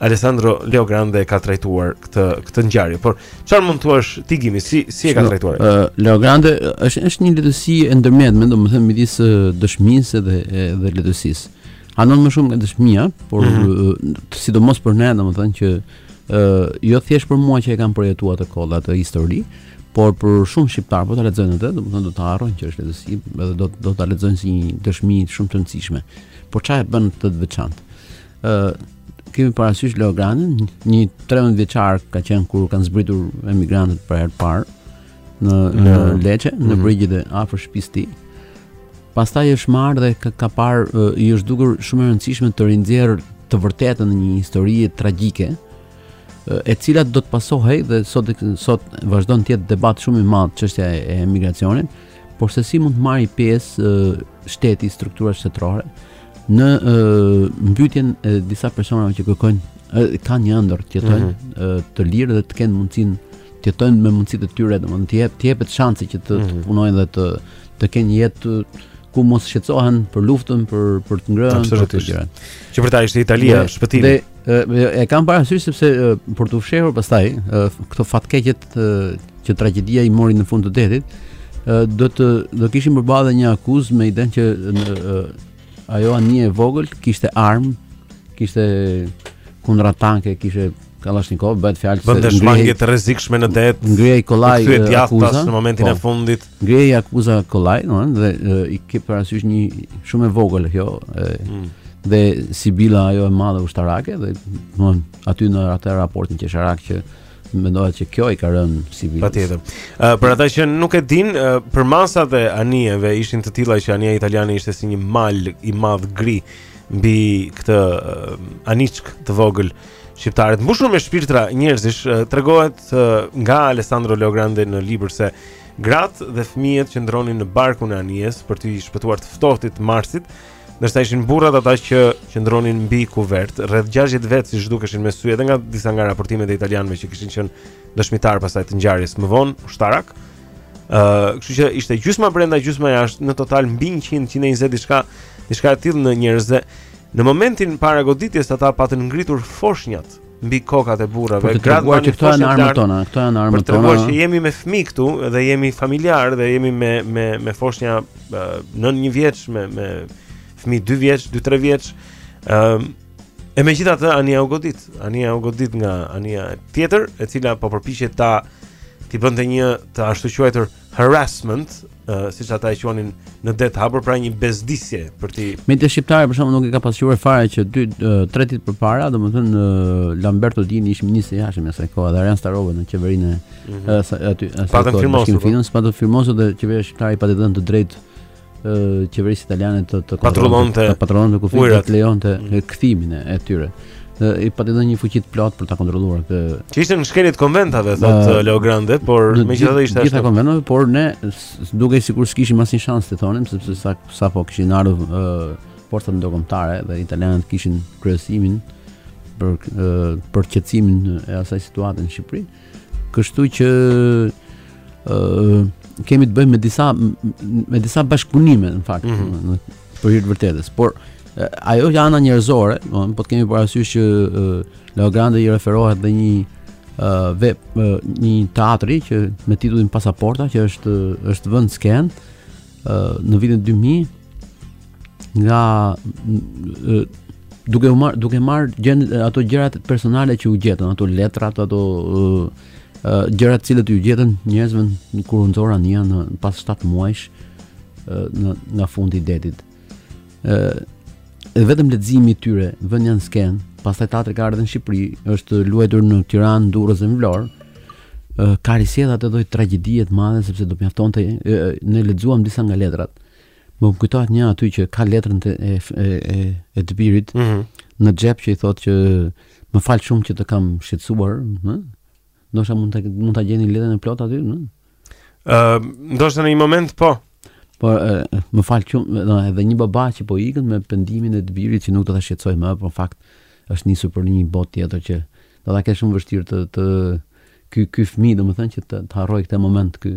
Speaker 1: Alessandro Leogrande e ka trajtuar këtë këtë ngjarje. Por çfarë mund të thuash ti Gimi, si si e ka trajtuar?
Speaker 10: Ë uh, Leogrande është është një letërsi e ndërmjetme, domethënë midis dëshmisë dhe dhe letërsisë. Anon më shumë nga dëshmia, por
Speaker 1: mm
Speaker 10: -hmm. sidomos për ne, domethënë që ë uh, jo thjesht për mua që e kam përjetuar atë kohë, atë histori, por për shumë shqiptarë po ta lexojnë atë, domethënë do ta harrojnë që është letërsi, edhe do do ta lexojnë si një dëshmi shumë të rëndësishme. Por çfarë e bën të të veçantë? ë uh, kemi parasysh Leogranden, një 13 vjeçar ka qenë kur kanë zbritur emigrantët për herë të parë në në Leçe, në
Speaker 1: mm -hmm.
Speaker 10: brigjet e afër shtëpisë së tij. Pastaj është marrë dhe ka, ka parë, i është dukur shumë e rëndësishme të rinxjerrë të vërtetën e një historie tragjike, e cila do të pasohej dhe sot sot vazhdon të jetë debat shumë i madh çështja e, e emigracionit, por se si mund të marrë pjesë shteti, struktura shtetërore në e, mbytjen e disa personave që kërkojnë kanë një ëndërr të jetojnë
Speaker 1: mm
Speaker 10: -hmm. të lirë dhe të kenë mundësinë të jetojnë me mundësitë e tyre, domethënë të jep të jepet shansi që të, mm -hmm. të
Speaker 1: mhm.
Speaker 10: punojnë dhe të të kenë një jetë ku mos shqetësohen për luftën, për për të ngrënë, të tjera.
Speaker 1: Që për ta ishte Italia shpëtimi.
Speaker 10: Dhe e, e kam parasysh sepse për të fshehur pastaj këto fatkeqet që tragjedia i mori në fund të detit, do të do kishim përballë një akuzë me idenë që në, ajo anije e vogël kishte armë, kishte kundratanke, kishte Kalashnikov bëhet fjalë
Speaker 1: se
Speaker 10: bënte
Speaker 1: shmangie të rrezikshme në det.
Speaker 10: Ngrihej kollaj akuza
Speaker 1: në momentin e po. fundit.
Speaker 10: Ngrihej akuza kollaj, domethënë dhe e ke parasysh një shumë e vogël kjo, e,
Speaker 1: mm.
Speaker 10: dhe Sibila ajo e madhe ushtarake dhe domethënë aty në atë raportin qesharak që mendohet që kjo i ka rënë Sibilës.
Speaker 1: Patjetër. Uh, për ata që nuk e dinë, uh, përmasat e anijeve ishin të tilla që anija italiane ishte si një mal i madh gri mbi këtë uh, anijezë të vogël shqiptare të mbushur me shpirtra njerëzish tregohet nga Alessandro Leogrande në libër se Gratë dhe fëmijët qëndronin në barkun e anijes për t'i shpëtuar të ftohtit të marsit, ndërsa ishin burrat ata që qëndronin mbi kuvertë, rreth 60 vetë siç dukeshin me sy edhe nga disa nga raportimet e italianëve që kishin qenë dëshmitarë pastaj të ngjarjes më vonë, ushtarakë. Uh, kështu që ishte gjysma brenda, gjysma jashtë, në total mbi 100, 120 diçka, diçka e tillë e njerëzve. Në momentin para goditjes ata patën ngritur foshnjat mbi kokat e burrave.
Speaker 10: Për të treguar që këto janë armët tona, këto janë armët tona.
Speaker 1: Për të treguar që jemi me fëmijë këtu dhe jemi familjarë dhe jemi me me me foshnja nën 1 vjeç me me fëmijë 2 vjeç, 2-3 vjeç. Ëm e megjithatë anija u godit, anija u godit nga anija tjetër, e cila po përpiqej ta t'i bënte një të ashtuquajtur harassment uh, siç ata e quanin në det hapur pra një bezdisje për t'i
Speaker 10: media shqiptare për shembull nuk e ka pasqyruar fare që dy tre ditë përpara domethënë uh, Lamberto Dini ish ministri i jashtëm i asaj kohe dhe Arjan Starova në qeverinë mm -hmm. e asaj kohe
Speaker 1: patën
Speaker 10: firmosur
Speaker 1: po.
Speaker 10: patën firmosur dhe qeveria shqiptare i pati dhënë të drejtë qeverisë italiane të të
Speaker 1: patrullonte
Speaker 10: të patrullonte
Speaker 1: kufijtë
Speaker 10: të lejonte mm. kthimin e tyre. Mm. dhe i pati dhënë një fuqi të plotë për ta kontrolluar këtë.
Speaker 1: Që ishte në shkelje të konventave,
Speaker 10: thotë
Speaker 1: uh, Leogrande, por megjithatë ishte ashtu.
Speaker 10: Gjithë konventave, por ne dukej sikur s'kishim asnjë shans t'i thonim sepse sa sapo kishin ardhur uh, forcat ndërkombëtare dhe italianët kishin kryesimin për uh, për qetësimin e asaj situate në Shqipëri. Kështu që ë uh, kemi të bëjmë me disa me disa bashkëpunime në fakt,
Speaker 1: mm -hmm.
Speaker 10: në, për hir të vërtetës, por uh, ajo që ana njerëzore, do po të kemi parasysh që uh, Leogrande i referohet dhe një uh, ve uh, një teatri që me titullin Pasaporta që është është vënë në skenë në vitin 2000 nga duke u marr duke marr gjën ato gjërat personale që u gjetën, ato letrat, ato gjërat të cilat iu gjetën njerëzve kur u nxor anija në pas 7 muajsh në nga fundi i detit. ë vetëm leximi i tyre vënë në skenë, pastaj teatri ka ardhur në Shqipëri, është luajtur në Tiranë, Durrës dhe në Vlorë. Ka risjellë atë lloj tragjedie të madhe sepse do mjaftonte ne lexuam disa nga letrat. Më kujtohet një aty që ka letrën të, e e e, e të birit
Speaker 1: mm -hmm.
Speaker 10: në xhep që i thotë që më fal shumë që të kam shqetësuar, ëh. Ndoshta mund ta mund ta gjeni letrën e plotë aty, ëh.
Speaker 1: Ëh, ndoshta në një moment po.
Speaker 10: Por më fal që, do edhe një baba që po ikën me pendimin e të birit që nuk do ta shqetësojë më, por në fakt është nisur për një botë tjetër që do ta ketë shumë vështirë të të ky ky fëmijë domethënë që të, të harrojë këtë moment ky.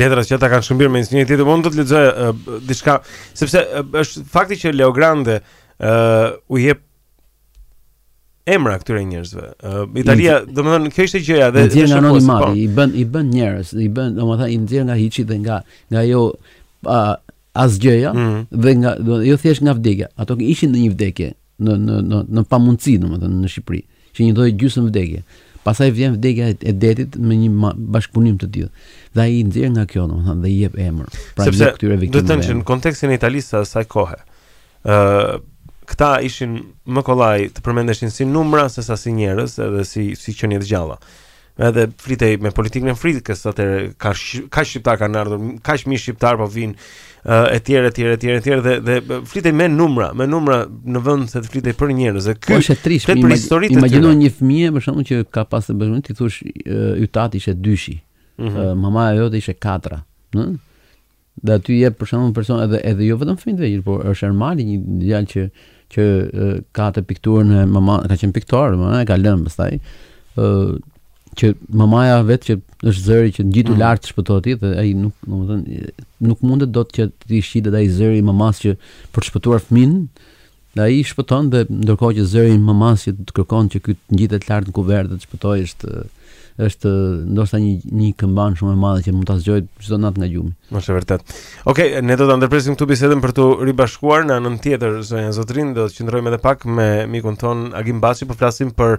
Speaker 1: Letrat që ata kanë shkëmbyer me njëri-tjetrin, mund të të lexoj uh, diçka, sepse uh, është fakti që Leogrande uh, u jep emra këtyre njerëzve. Uh, Italia, domethënë kjo ishte gjëja dhe
Speaker 10: dhe nga anonimati,
Speaker 1: po.
Speaker 10: i bën i bën njerëz, i bën domethënë i nxjerr nga hiçi dhe nga nga ajo uh, asgjëja
Speaker 1: mm -hmm.
Speaker 10: dhe nga do, jo thjesht nga vdekja. Ato ishin në një vdekje në në në në pamundësi domethënë në Shqipëri, që një lloj gjysmë vdekje. Pastaj vjen vdekja e detit me një bashkëpunim të tillë. Dhe ai i nxjerr nga kjo domethënë dhe i jep emër. Pra
Speaker 1: Sepse,
Speaker 10: këtyre
Speaker 1: viktimave. Duhet thënë që në kontekstin e Italisë së asaj kohe, Ë uh, këta ishin më kollaj të përmendeshin si numra se sa si njerëz edhe si si qenie të gjalla. Edhe flitej me politikën e frikës atëherë kaq shqiptarë kanë ardhur, kaq mijë shqiptarë po vijnë etj etj etj etj dhe dhe flitej me numra, me numra në vend se të flitej për njerëz. Dhe ky
Speaker 10: po, është
Speaker 1: trist për
Speaker 10: imag
Speaker 1: historitë.
Speaker 10: Imagjino një fëmijë për shembull që ka pas të bëjë t'i thosh yt atë ishte dyshi.
Speaker 1: Mm
Speaker 10: -hmm. Mamaja jote ishte katra, ëh? Dhe aty jep për shembull person edhe edhe jo vetëm fëmijë të vegjël, por është Ermali një djalë që që ka të pikturuar mamanë, ka qenë piktor, më e ka lënë pastaj. ë që mamaja vdes që është zëri që ngjitu
Speaker 1: mm.
Speaker 10: lart shpëto ti dhe ai nuk, domethënë, nuk mundet dot që t'i shqitet ai zëri i mamasë që për të shpëtuar fëmijën, Ai shpëton dhe ndërkohë që zëri i mamasë që kërkon që ky të ngjitet lart në kuvertë dhe të shpëtojë është është ndoshta një një këmbanë shumë e madhe që mund ta zgjojë çdo natë nga gjumi.
Speaker 1: Është e vërtetë. Okej, okay, ne do ta ndërpresim këtu bisedën për t'u ribashkuar në anën tjetër zonja zotërinj, do të qëndrojmë edhe pak me mikun tonë Agim Baçi, po flasim për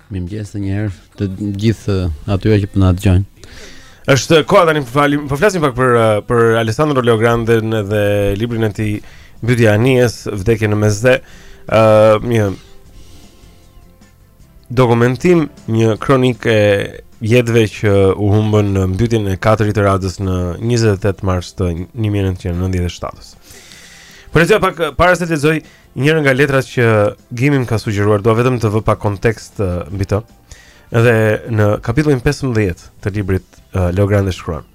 Speaker 2: Mirëmëngjes
Speaker 1: edhe
Speaker 10: një herë të gjithë atyre që po na dëgjojnë.
Speaker 1: Është koha tani të flasim, po flasim pak për për Alessandro Leograndin dhe librin e tij Mbytja e anijes, vdekje në mesdhe. Ë, uh, një dokumentim, një kronikë e jetëve që u humbën në mbytjen e Katërit të Radës në 28 mars të 1997-s. Por edhe pak para se të lexoj Njërën nga letrat që Gimi më ka sugjeruar, dua vetëm të vë pak kontekst uh, mbi të. Edhe në kapitullin 15 të librit uh, Leogrande shkruan.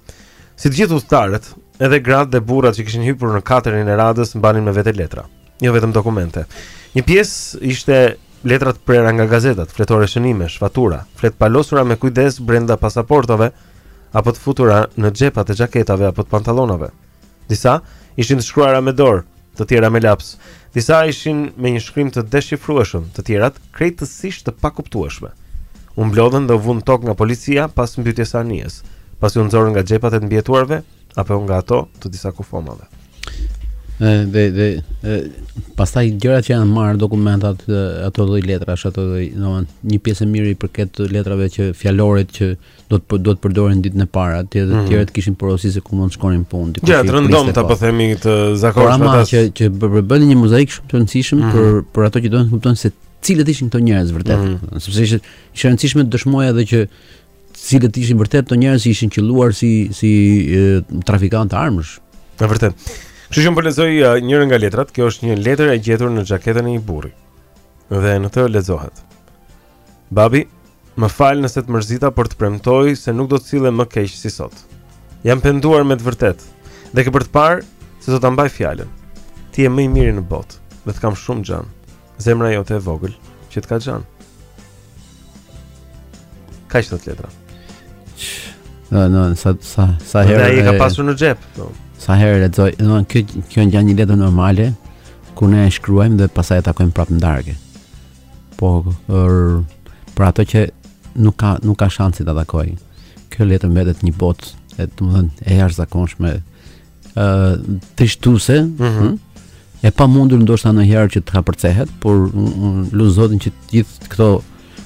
Speaker 1: Si të gjithë udhëtarët, edhe gratë dhe burrat që kishin hyrë në Katërin e Radës mbanin me vete letra, jo vetëm dokumente. Një pjesë ishin letra të prera nga gazetat, fletore shënimesh, fatura, fletë të palosura me kujdes brenda pasaportove apo të futura në xhepat e xhaketave apo të pantallonave. Disa ishin të shkruara me dorë, të tjera me laps. Disa ishin me një shkrim të deshifrueshëm, të tjerat krejtësisht të pakuptueshme. U mblodhën dhe u vunë tok nga policia pas mbytjes së anijes, pasi u nxorën nga xhepat e të mbijetuarve apo nga ato të disa kufomave.
Speaker 10: Dhe dhe pastaj gjërat që janë marrë dokumentat ato lloj letrash ato lloj domthon një pjesë e mirë i përket letrave që fjalorit që do të do të përdorin ditën e parë aty dhe të mhm. tjerat kishin porosi se ku mund të shkonin punë diku.
Speaker 1: Gjëra të rëndomta po themi të zakonshme ato
Speaker 10: që që bënë një mozaik shumë të rëndësishëm
Speaker 1: mhm.
Speaker 10: për për ata që do të kuptojnë se cilët ishin këto njerëz vërtet.
Speaker 1: Mm -hmm.
Speaker 10: Sepse ishte ishte e rëndësishme të dëshmojë edhe që cilët ishin vërtet këto njerëz që ishin cilësuar si si e, trafikantë armësh.
Speaker 1: Në vërtet. Kështu që po lexoj uh, njërën nga letrat, kjo është një letër e gjetur në xhaketën e një burri. Dhe në të lexohet. Babi, më fal nëse të mërzita, por të premtoj se nuk do të sillem më keq si sot. Jam penduar me të vërtetë, dhe ke për të parë se do ta mbaj fjalën. Ti je më i mirë në botë, dhe të kam shumë xhan. Zemra jote e vogël që të ka xhan. Kaq është letra.
Speaker 10: No, no, sa sa sa herë.
Speaker 1: Ai e ka pasur në xhep. Po.
Speaker 10: Sa herë lexoj, domethënë kjo kjo ngjan një letër normale ku ne e shkruajmë dhe pastaj e takojmë prapë ndarke. Po, për, për atë që nuk ka, nuk ka shans ta takojë. Kjo letër mbetet një botë, e domethënë, e jashtëzakonshme, e, trishtuese,
Speaker 1: mm
Speaker 10: -hmm. e pamundur ndoshta ndonjëherë që të kapërcehet, por lus Zotin që të gjithë këto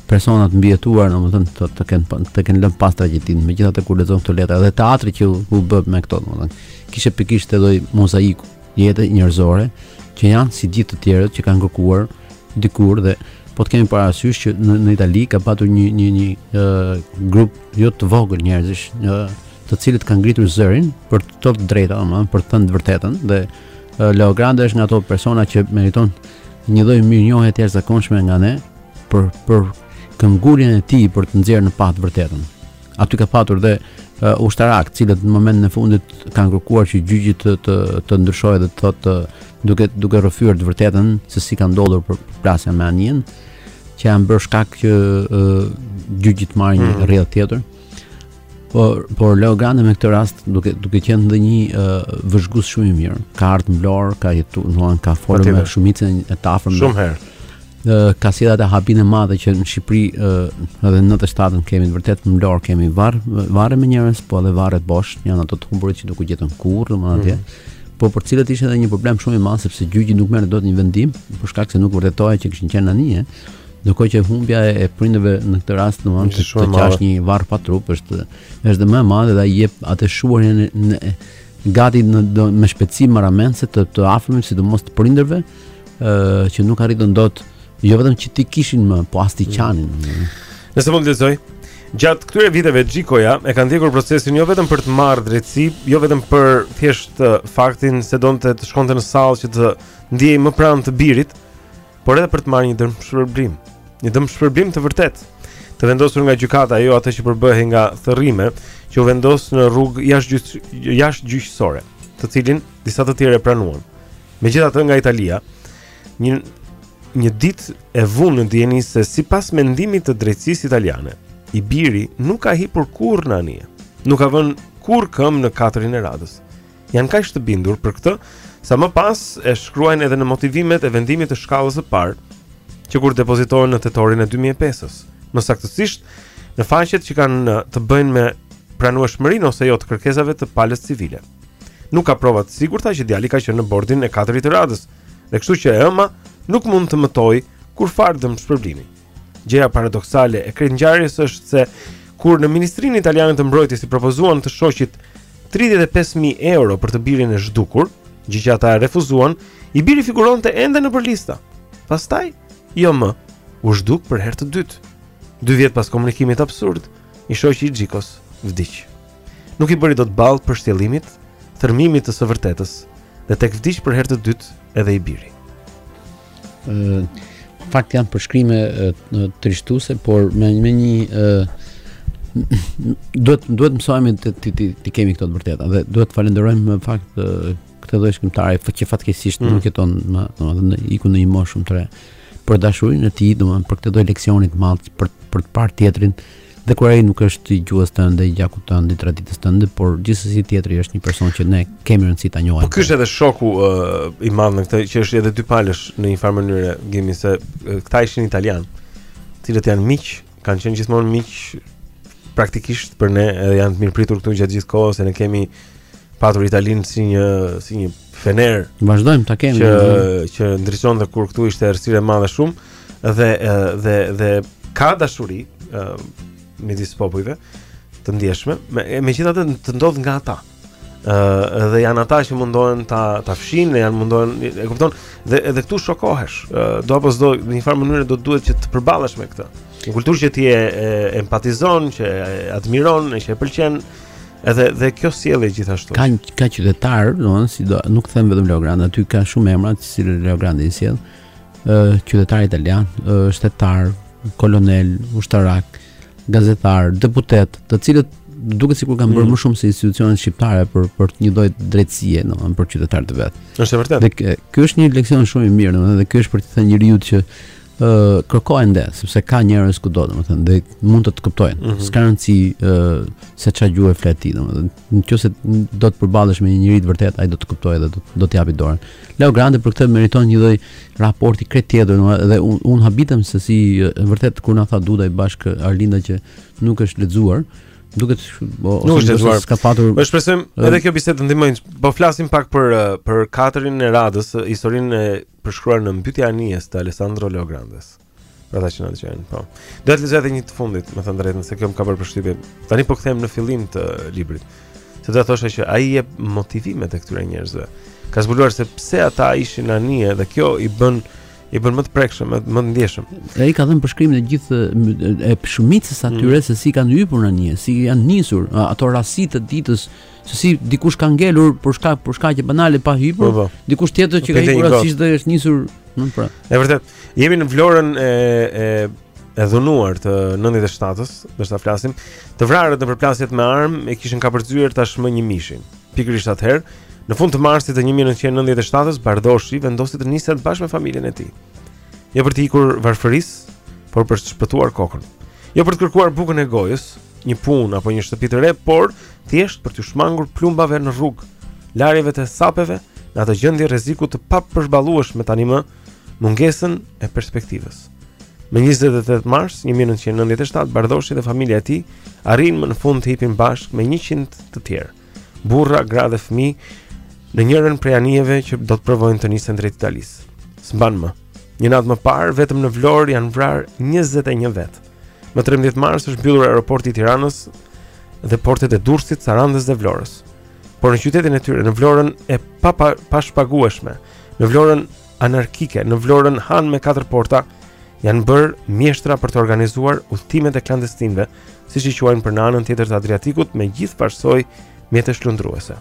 Speaker 10: persona të mbijetuar, domethënë, të, të kenë të kenë lënë pas tragjedinë, megjithatë kur lexon këto letra, edhe teatri që u bë me këto, domethënë, kishte pikërisht këtë lloj mozaiku, jetë njerëzore që janë si gjithë të tjerët që kanë kërkuar dikur dhe po të kemi parasysh që në, në Itali ka patur një një një uh, grup jo të vogël njerëzish, uh, të cilët kanë ngritur zërin për të drejtën, domethënë për të thënë të vërtetën dhe uh, Leogrande është nga ato persona që meriton një lloj mirënjohje të jashtëzakonshme nga ne për për këmbënguljen e tij për të nxjerrë në pah të vërtetën. Aty ka patur dhe uh, ushtarakë, të cilët në momentin e fundit kanë kërkuar që gjyqi të të, të ndryshojë dhe të thotë duke duke rrëfyer të vërtetën se si ka ndodhur përplasja me anijen, që janë bërë shkak që uh, gjyqi të marrë një
Speaker 1: mm.
Speaker 10: rrjedhë tjetër. Por por Leogrande me këtë rast duke duke qenë dhe një uh, vëzhgues shumë i mirë. Ka ardhur në Vlorë, ka jetuar, ka folur me shumicën e të afërmve.
Speaker 1: Shumë herë.
Speaker 10: ka sjellë atë habinë e madhe që në Shqipëri edhe në nëntëdhjetë e shtatën kemi vërtet në Vlorë kemi varr varre me njerëz po edhe varret bosh janë ato të humburit që nuk u gjetën kurrë më atje mm -hmm. po për të cilët ishte edhe një problem shumë i madh sepse gjyqi nuk merrte dot një vendim për shkak se nuk vërtetohej që kishin qenë në anije ndërkohë që humbja e prindërve në këtë rast domethënë të të qash një varr pa trup është është më e madhe dhe i jep atë shuarjen në gati në do, me shpejtësi marramendëse të të afërmit sidomos të prindërve uh, që nuk arritën dot jo vetëm që t'i kishin më, po as t'i mm. qanin. Mm.
Speaker 1: Nëse mund të lexoj. Gjatë këtyre viteve Xhikoja e ka ndjekur procesin jo vetëm për të marrë drejtësi, jo vetëm për thjesht faktin se donte të shkonte në sallë që të ndihej më pranë të birit, por edhe për të marrë një dëmshpërblim. Një dëmshpërblim të vërtetë, të vendosur nga gjykata, jo atë që përbëhej nga thërrime, që u vendos në rrugë jashtëgjyqësore, të cilin disa të tjerë e pranuan. Megjithatë nga Italia, një një ditë e vunë në dijeni se sipas mendimit të drejtësisë italiane, i biri nuk ka hipur kurrë në anije. Nuk ka vënë kurrë këmbë në Katërin e Radës. Janë kaq të bindur për këtë, sa më pas e shkruajnë edhe në motivimet e vendimit të shkallës së parë, që kur depozitohen në tetorin e 2005-s. Më saktësisht, në faqet që kanë të bëjnë me pranueshmërinë ose jo të kërkesave të palës civile. nuk ka prova të sigurta që djali ka qenë në bordin e Katërit të Radës. Dhe kështu që e ëma nuk mund të mëtojë kurrfarë dëmshpërblimi. Gjëja paradoksale e krejt ngjarjes është se kur në Ministrinë Italiane të Mbrojtjes i propozuan të shoqit 35000 euro për të birin e zhdukur, gjë që ata e refuzuan, i biri figuronte ende nëpër lista. Pastaj, jo më, u zhduk për herë të dytë. Dy vjet pas komunikimit absurd, i shoqi i Xhikos vdiq. Nuk i bëri dot ballë pështjellimit, thërmimit të së vërtetës, dhe tek vdiq për herë të dytë edhe i biri.
Speaker 10: Në fakt janë përshkrime trishtuese, por me me një ë duhet duhet të mësohemi të të të, t'i kemi këto të vërteta dhe duhet të falënderojmë në fakt këtë lloj shkrimtari po që fatkeqësisht
Speaker 1: mm.
Speaker 10: nuk jeton më, domethënë iku në një moshë shumë të re. Për dashurinë e tij, domethënë për këtë lloj leksioni të madh për për të parë tjetrin, dhe kur ai nuk është i gjuhës tënde, i gjakut tënd, i traditës tënde, por gjithsesi tjetri është një person që ne kemi rëndësi ta njohim.
Speaker 1: Po ky është edhe shoku uh, i madh në këtë që është edhe dypalësh në një farë mënyre, gimi se uh, këta ishin italianë, të cilët janë miq kanë qenë gjithmonë miq praktikisht për ne edhe janë të mirëpritur këtu gjatë gjithë kohës e ne kemi patur Italinë si një si një fener.
Speaker 10: Vazdojmë ta kemi
Speaker 1: që një... që ndriçonte kur këtu ishte errësirë e madhe shumë dhe dhe dhe ka dashuri midis popujve të ndjeshme, megjithatë të ndodh nga ata. ë dhe janë ata që mundohen ta ta fshijnë dhe janë mundohen e kupton dhe edhe këtu shokohesh do apo s'do në një farë mënyre do duhet që të përballesh me këtë një kulturë që ti e, e empatizon që e admiron e që e pëlqen edhe dhe kjo sjellje gjithashtu
Speaker 10: ka ka qytetarë domethënë si do nuk them vetëm Leogrande aty ka shumë emra të cilët Leogrande i sjell ë qytetarë italianë ë shtetarë kolonelë ushtarakë gazetarë, deputetë, të cilët duket sikur kanë bërë
Speaker 1: mm.
Speaker 10: më shumë se institucionet shqiptare për për një lloj drejtësie, domethënë për qytetarët e vet.
Speaker 1: Është e vërtetë.
Speaker 10: Dhe ky është një leksion shumë i mirë, domethënë dhe ky është për të thënë njeriu që ë uh, kërkojnë dhe, sepse ka njerëz kudo, domethënë dhe mund të të kuptojnë.
Speaker 1: Mm -hmm.
Speaker 10: S'ka rëndësi ë uh, se çfarë gjuhë flet ti, domethënë në qoftë se do të përballesh me një njeri të vërtetë, ai do të kuptojë dhe do, do të japi dorën. Leogrande për këtë meriton një lloj raporti krejt tjetër, dhe unë un habitem se si vërtet kur na tha Dudaj, pra Arlinda që nuk është lexuar, duket po
Speaker 1: nuk është lexuar,
Speaker 10: s'ka patur...
Speaker 1: Po shpresojmë edhe kjo bisedë të ndihmojë, po flasim pak për, për Katërin e Radës, historinë e përshkruar në Mbytja e anijes të Alessandro Leograndes. Ata që na dëgjojnë, po. Do të lexoj edhe një të fundit, me thënë të drejtën se kjo më ka bërë përshtypje. Tani po kthehem në fillim të librit. Se do të thosha që ai jep motivimet e këtyre njerëzve. Ka zbuluar se pse ata ishin në anije dhe kjo i bën i bën më të prekshëm, më më të ndjeshëm.
Speaker 10: Ai ka dhënë përshkrimin e gjithë e shumicës atyre mm. se si kanë hyrë në anije, si janë nisur ato rastësi të ditës, se si dikush ka ngelur për shkak për shkaqe banale pa hyrë,
Speaker 1: po, po.
Speaker 10: dikush tjetër që ka hyrë rastësisht dhe është nisur, nuk pra.
Speaker 1: Është e vërtetë. Jemi në Vlorën e e e dhunuar të 97-s, do të flasim. Të vrarët në përplasjet me armë e kishin kapërcyer tashmë njëmijëshin. Pikërisht atëherë, në fund të marsit të 1997-s, Bardoshi vendosi të niset bashkë me familjen e tij. Jo për t'i ikur varfërisë, por për të shpëtuar kokën. Jo për të kërkuar bukën e gojës, një punë apo një shtëpi të re, por thjesht për t'iu shmangur plumbave në rrugë, larjeve të hesapeve, në atë gjendje rreziku të papërballueshme tani më. Të mungesën e perspektivës. Më 28 mars 1997, Bardhoshi dhe familja e tij arrijnë më në fund të hipin bashkë me 100 të tjerë, burra, gra dhe fëmijë në njërën prej anijeve që do të provojnë të nisen drejt Italisë. S'mban më. Një natë më parë, vetëm në Vlorë janë vrarë 21 vetë. Më 13 mars është mbyllur aeroporti i Tiranës dhe portet e Durrësit, Sarandës dhe Vlorës. por në qytetin e tyre, në Vlorën e pa pa, pa shpagueshme, në Vlorën anarkike, në Vlorën han me katër porta, janë bërë mjeshtra për të organizuar udhëtimet e klandestinëve, siç i quajnë për në anën tjetër të Adriatikut me gjithfarësoj mjetesh lundruese.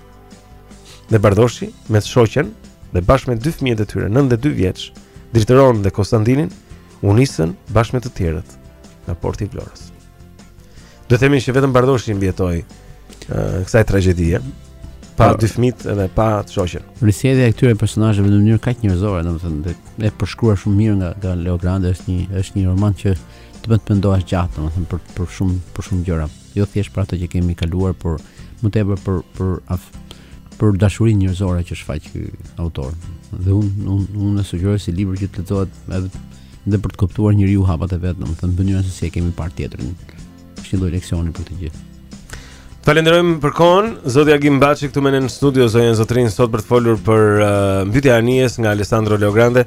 Speaker 1: Dhe Bardhoshi me të shoqen dhe bashkë me dy fëmijët e tyre, 9 dhe 2 vjeç, Dritoron dhe Konstantinin, u nisën bashkë me të tjerët nga porti i Vlorës. Do të themi që vetëm Bardhoshi mbijetoi uh, kësaj tragjedie. Pa dy fëmijët edhe pa të shoqen.
Speaker 10: Risjellja e këtyre personazheve në mënyrë kaq njerëzore, domethënë, e përshkruar shumë mirë nga nga Leogrande është një është një roman që të bën të mendosh gjatë, domethënë për për shumë për shumë gjëra. Jo thjesht për ato që kemi kaluar, por më tepër për për për dashurinë njerëzore që shfaq ky autor. Dhe unë un, un e sugjeroj si libër që të lexohet edhe dhe për të kuptuar njeriu hapat e vet, domethënë mënyrën se si e kemi parë tjetrin. Është një lloj leksioni për të gjithë.
Speaker 1: Të falenderojmë për kohën. Zoti Agim Baçi këtu me ne në studio zonja e zotërinj sot për të folur për uh, Mbytja e anijes nga Alessandro Leogrande.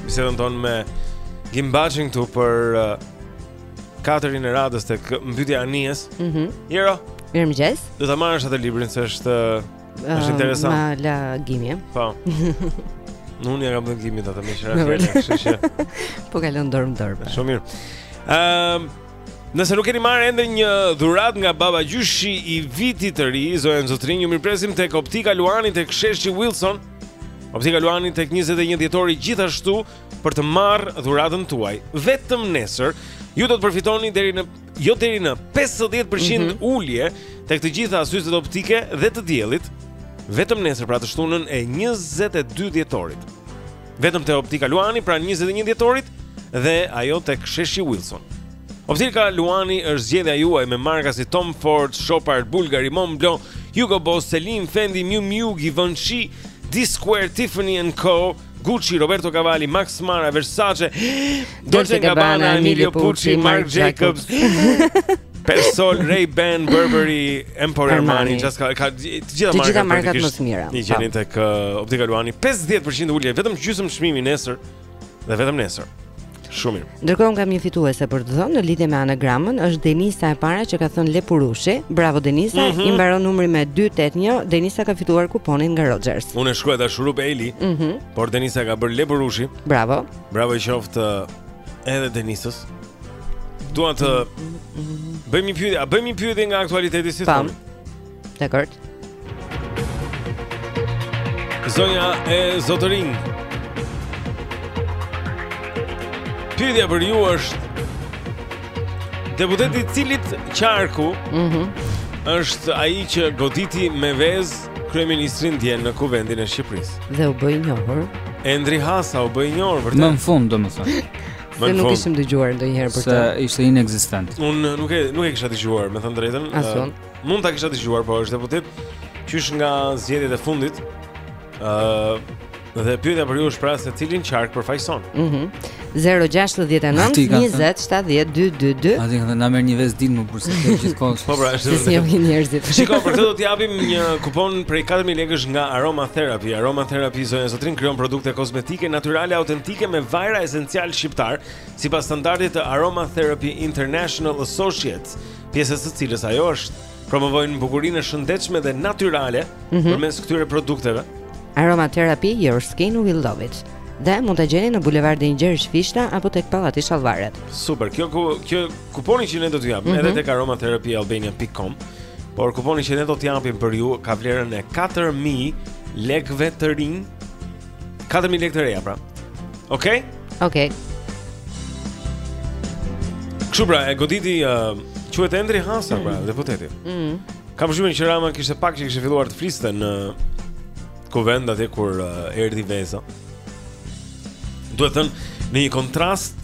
Speaker 1: Bisedën tonë me Gim Baçin këtu për uh, Katerin e Radës tek Mbytja e anijes
Speaker 2: mm -hmm.
Speaker 1: Jero
Speaker 2: Mirëmëngjes
Speaker 1: Do ta marrësh atë librin se është uh, është
Speaker 2: uh,
Speaker 1: interesant
Speaker 2: Ma la Gimi
Speaker 1: Po Në unë një kam dhe gimit atë me
Speaker 2: shëra
Speaker 1: fjallë
Speaker 2: Po kalon dorë më dorë
Speaker 1: Shumë mirë um, Nëse nuk keni marrë ende një dhuratë nga babagjyshi i vitit të ri, zonja e zotërinj, ju mirëpresim tek Optika Luani tek Sheshi Wilson. Optika Luani tek 21 dhjetori gjithashtu për të marrë dhuratën tuaj. Vetëm nesër ju do të përfitoni deri në jo deri në 50% mm -hmm. ulje tek të gjitha syzet optike dhe të diellit. Vetëm nesër pra të shtunën e 22 dhjetorit. Vetëm te Optika Luani pra 21 dhjetorit dhe ajo tek Sheshi Wilson. Optika Luani është zgjedhja juaj me marka si Tom Ford, Chopard, Bulgari, Montblanc, Hugo Boss, Celine, Fendi, Miu Miu, Givenchy, Dsquared, Tiffany and Co, Gucci, Roberto Cavalli, Max Mara, Versace,
Speaker 2: Dolce
Speaker 1: Gabbana, Emilio Pucci, Marc Jacobs. Persol, Ray Ban, Burberry, Emporio Armani, just ka ka të gjitha markat.
Speaker 2: Të gjitha
Speaker 1: markat
Speaker 2: më të mira.
Speaker 1: I gjeni po. tek uh, Optika Luani, 50% ulje, vetëm gjysmë çmimi nesër. Dhe vetëm nesër. Shumë mirë.
Speaker 2: Ndërkohë kam një fituese për të dhënë në lidhje me anagramën, është Denisa e para që ka thënë Lepurushi. Bravo Denisa,
Speaker 1: mm -hmm.
Speaker 2: i mbaron numri me 281. Denisa ka fituar kuponin nga Rogers.
Speaker 1: Unë e shkruajta Shurupeli. Mm
Speaker 2: -hmm.
Speaker 1: Por Denisa ka bërë Lepurushi.
Speaker 2: Bravo.
Speaker 1: Bravo i qoftë uh, edhe Denisës. Duan të bëjmë një pyetje, a bëjmë një pyetje nga aktualiteti si thonë?
Speaker 2: Dakord.
Speaker 1: Zonja e zotërinj. Pyetja për ju është deputeti i cilit qarku
Speaker 2: mm -hmm.
Speaker 1: është ai që goditi me vezë kryeministrin dje në kuvendin e Shqipërisë.
Speaker 2: Dhe u bë i njohur
Speaker 1: Endri Hasa u bë i njohur vërtet.
Speaker 9: Më në fund domethënë.
Speaker 2: Se nuk kishim dëgjuar ndonjëherë për të.
Speaker 9: Se ishte inekzistent.
Speaker 1: Unë nuk e nuk e kisha dëgjuar, me thënë drejtën.
Speaker 2: As unë.
Speaker 1: Uh, Mund ta kisha dëgjuar, po është deputet. Qysh nga zgjedhjet e fundit. ë uh, Dhe pyetja për ju është pra se cilin qark përfaqëson.
Speaker 2: Mhm.
Speaker 9: Mm 069
Speaker 2: 20 70 222.
Speaker 9: Ai dhe na merr një vezë dhe e njeh për gjithë kohën.
Speaker 1: Po pra, është
Speaker 2: si jemi njerëzit.
Speaker 1: Shiko për këtë do të japim një kupon prej 4000 lekësh nga Aroma Therapy. Aroma Therapy zonja zotërinj krijon produkte kozmetike natyrale autentike me vajra esencialë shqiptarë, sipas standardit të Aroma Therapy International Associates. pjesë e së cilës ajo është, promovojnë bukurinë e shëndetshme dhe natyrale
Speaker 2: mm -hmm.
Speaker 1: përmes këtyre produkteve.
Speaker 2: Aromatherapy Your Skin Will Love It. Dhe mund ta gjeni në bulevardin Gjergj Fishta apo tek Pallati Shallvaret.
Speaker 1: Super. Ky ku ky kuponi që ne do t'ju japim
Speaker 2: mm -hmm.
Speaker 1: edhe mhm. tek aromatherapyalbania.com. Por kuponi që ne do t'ju japim për ju ka vlerën e 4000 lekëve të rinj 4000 lekë të reja pra. Okej? Okay?
Speaker 2: Okej. Okay.
Speaker 1: Kështu pra, e goditi uh, quhet Endri Hasa pra, mm. deputeti.
Speaker 2: Mm.
Speaker 1: Kam përshtypjen që Rama kishte pak që kishte filluar të fliste në kuvend atje kur uh, erdhi veza. Duhet thënë në një kontrast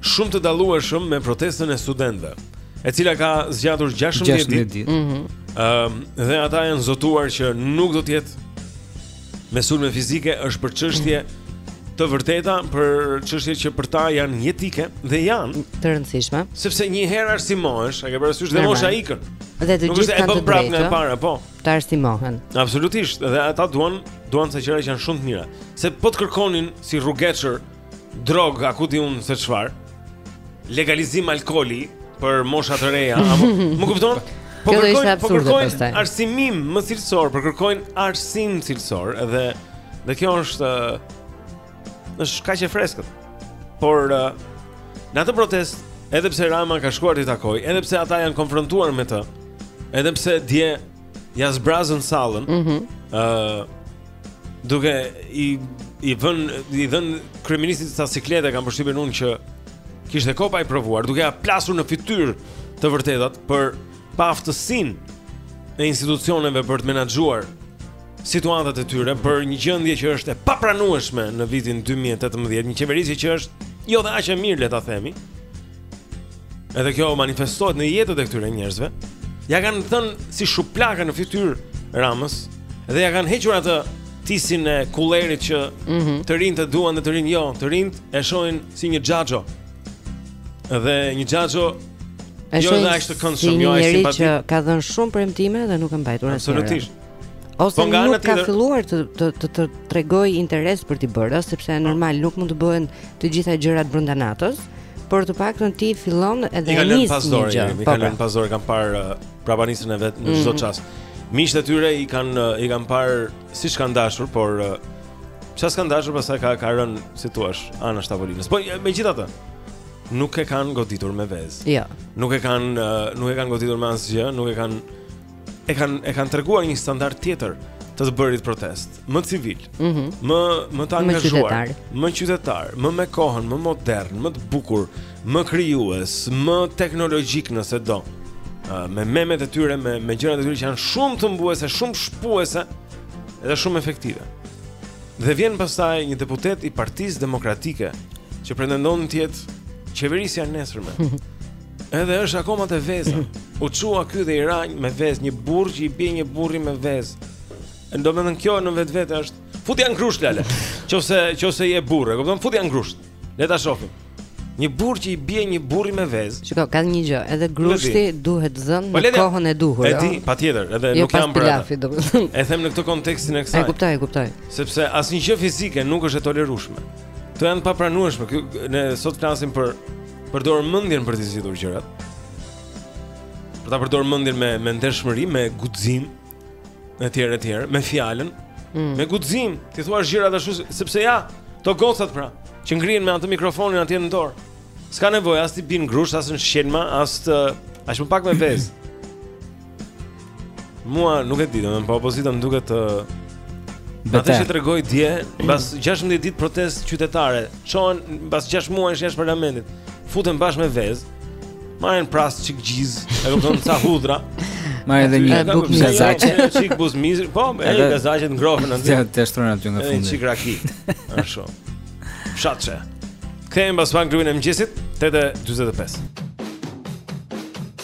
Speaker 1: shumë të dallueshëm me protestën e studentëve, e cila ka zgjatur 16 ditë.
Speaker 9: Ëh,
Speaker 2: mm
Speaker 1: -hmm. uh, dhe ata janë zotuar që nuk do të jetë Me sulme fizike është për çështje të vërteta, për çështje që për ta janë jetike dhe janë
Speaker 2: të rëndësishme.
Speaker 1: Sepse një herë arsimohesh, a ke parasysh dhe mosha ikën.
Speaker 2: Dhe të gjithë kanë të
Speaker 1: drejtë. Nuk është
Speaker 2: e
Speaker 1: para, po.
Speaker 2: Të arsimohen.
Speaker 1: Absolutisht, dhe ata duan duan ca gjëra që janë shumë të mira. Se po të kërkonin si rrugaçër drogë, a ku di unë se çfarë. Legalizim alkooli për mosha të reja, apo më kupton? Po kërkojnë, po kërkojnë arsimim më cilësor, po kërkojnë arsim cilësor dhe dhe kjo është është kaq e freskët. Por në atë protestë, edhe pse Rama ka shkuar t'i takojë, edhe pse ata janë konfrontuar me të, edhe pse dje ia zbrazën sallën,
Speaker 2: ëh,
Speaker 1: mm -hmm. uh, duke i i dhënë i dhënë kryeministrit sa siklete kam përshtypjen unë që kishte kohë pa i provuar duke ia plasur në fytyrë të vërtetat për paaftësinë e institucioneve për të menaxhuar situatat e tyre për një gjendje që është e papranueshme në vitin 2018, një qeverisje që është jo dhe aq e mirë le ta themi. Edhe kjo manifestohet në jetët e këtyre njerëzve. Ia kanë thënë si shuplaka në fytyrë Ramës dhe ia kanë hequr atë tisin e kullerit që
Speaker 2: mm -hmm.
Speaker 1: të rinjtë e duan dhe të rinjtë jo, të rinjtë e shohin si një xhaxho. Dhe një xhaxho
Speaker 2: e shohin si një njeri që ka dhënë shumë premtime dhe nuk ka mbajtur asnjë.
Speaker 1: Absolutisht.
Speaker 2: Ose
Speaker 1: po
Speaker 2: nuk ka
Speaker 1: dhe...
Speaker 2: filluar të të të, të tregojë interes për t'i bërë, sepse është normal, nuk mund të bëhen të gjitha gjërat brenda natës, por të paktën ti fillon edhe
Speaker 1: një
Speaker 2: nis.
Speaker 1: Pas
Speaker 2: dore,
Speaker 1: një
Speaker 2: gjë. Ka
Speaker 1: lënë pas dore, kanë parë uh, prapanicën e vet në çdo
Speaker 2: mm.
Speaker 1: çast. Miqtë e tyre i kanë uh, i kanë parë siç kanë dashur, por uh, çfarë kanë dashur pastaj ka ka rënë, si thua, anash tavolinës. Po megjithatë, nuk e kanë goditur me vezë.
Speaker 2: Jo.
Speaker 1: Nuk e kanë nuk e kanë goditur me asgjë, nuk e kanë e kanë e kanë treguar një standard tjetër të të bërit protestë, më civil,
Speaker 2: mm -hmm.
Speaker 1: më më të angazhuar, më qytetar, më me kohën, më modern, më të bukur, më krijues, më teknologjik nëse do. Me memet e tyre, me me gjërat e tyre që janë shumë thumbuese, shumë shpuese, edhe shumë efektive. Dhe vjen pastaj një deputet i Partisë Demokratike që pretendon të jetë qeverisja e nesërme. Edhe është akoma te veza. U çua ky dhe i ra me vezë një burrë që i bie një burri me vezë. Domethënë kjo në vetvete është futja një grusht lale. Qoftë se, qoftë se je burrë, kupton? Futja një grusht. Le ta shohim. Një burrë që i bie një burri me vezë.
Speaker 2: Shiko, ka një gjë, edhe grushti duhet dhënë
Speaker 1: po
Speaker 2: në kohën e duhur.
Speaker 1: E di, patjetër, edhe
Speaker 2: jo
Speaker 1: nuk jam për atë. E them në këtë kontekstin e kësaj.
Speaker 2: E kuptoj, e kuptoj.
Speaker 1: Sepse asnjë gjë fizike nuk është e tolerueshme. Këto janë papranueshme. Ky ne sot flasim për Përdorur mendjen për të zgjidhur gjërat. Për ta përdorur mendjen me me ndershmëri, me guxim, etj etj, me fjalën,
Speaker 2: mm.
Speaker 1: me guxim, t'i thuash gjërat ashtu sepse ja, ato gocat pra, që ngrihen me atë mikrofonin atje në dorë. S'ka nevojë as t'i bien grusht, as me shqelma, as të aq më pak me vezë. Mua nuk e di, domethënë po opozita më duket të Atë që tregoi dje, pas 16 ditë protestë qytetare, çohen pas 6 muajsh jashtë parlamentit, futen bashkë me vezë, marrin pras, çik gjizë, e kupton ca hudhra.
Speaker 9: Marrin edhe një
Speaker 1: bukë me
Speaker 9: kulaçe,
Speaker 1: çik buzë misri, po, me
Speaker 9: gazaqe
Speaker 1: të ngrohën aty.
Speaker 9: Ja të shtrohen aty nga fundi.
Speaker 1: Çik raki. Ashtu. Fshatçe. Kthehemi pas fan klubin e mëngjesit 8:45.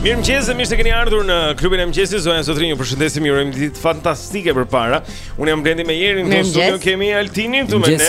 Speaker 1: Mirë mëngjes dhe mirë se keni ardhur në klubin e mëngjesit Zonja zotërinj, ju përshëndesim, ju urojmë ditë fantastike përpara Unë jam Blendi me Jerin, në studio kemi Altinin me ne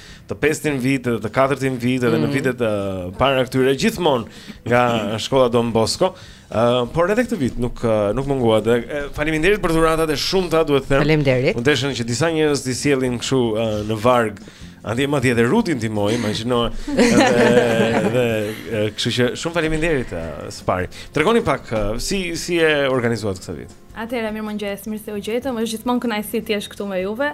Speaker 1: të pestin vit edhe të katërtin vit edhe mm. në
Speaker 2: mhm.
Speaker 1: vitet uh, para këtyre gjithmonë nga shkolla Don Bosco. Uh, por edhe këtë vit nuk uh, nuk mungua. Uh, faleminderit për dhuratat e shumta, duhet të them.
Speaker 2: Faleminderit.
Speaker 1: Mund të shënoj që disa njerëz i sjellin kështu uh, në varg. Andaj më dhjetë rutin ti moj, imagjino. Edhe edhe kështu që shumë faleminderit uh, së pari. Tregoni pak uh, si si e organizuat këtë vit.
Speaker 11: Atëherë mirëmëngjes, mirë se u gjetëm. Është gjithmonë kënaqësi të jesh këtu me juve.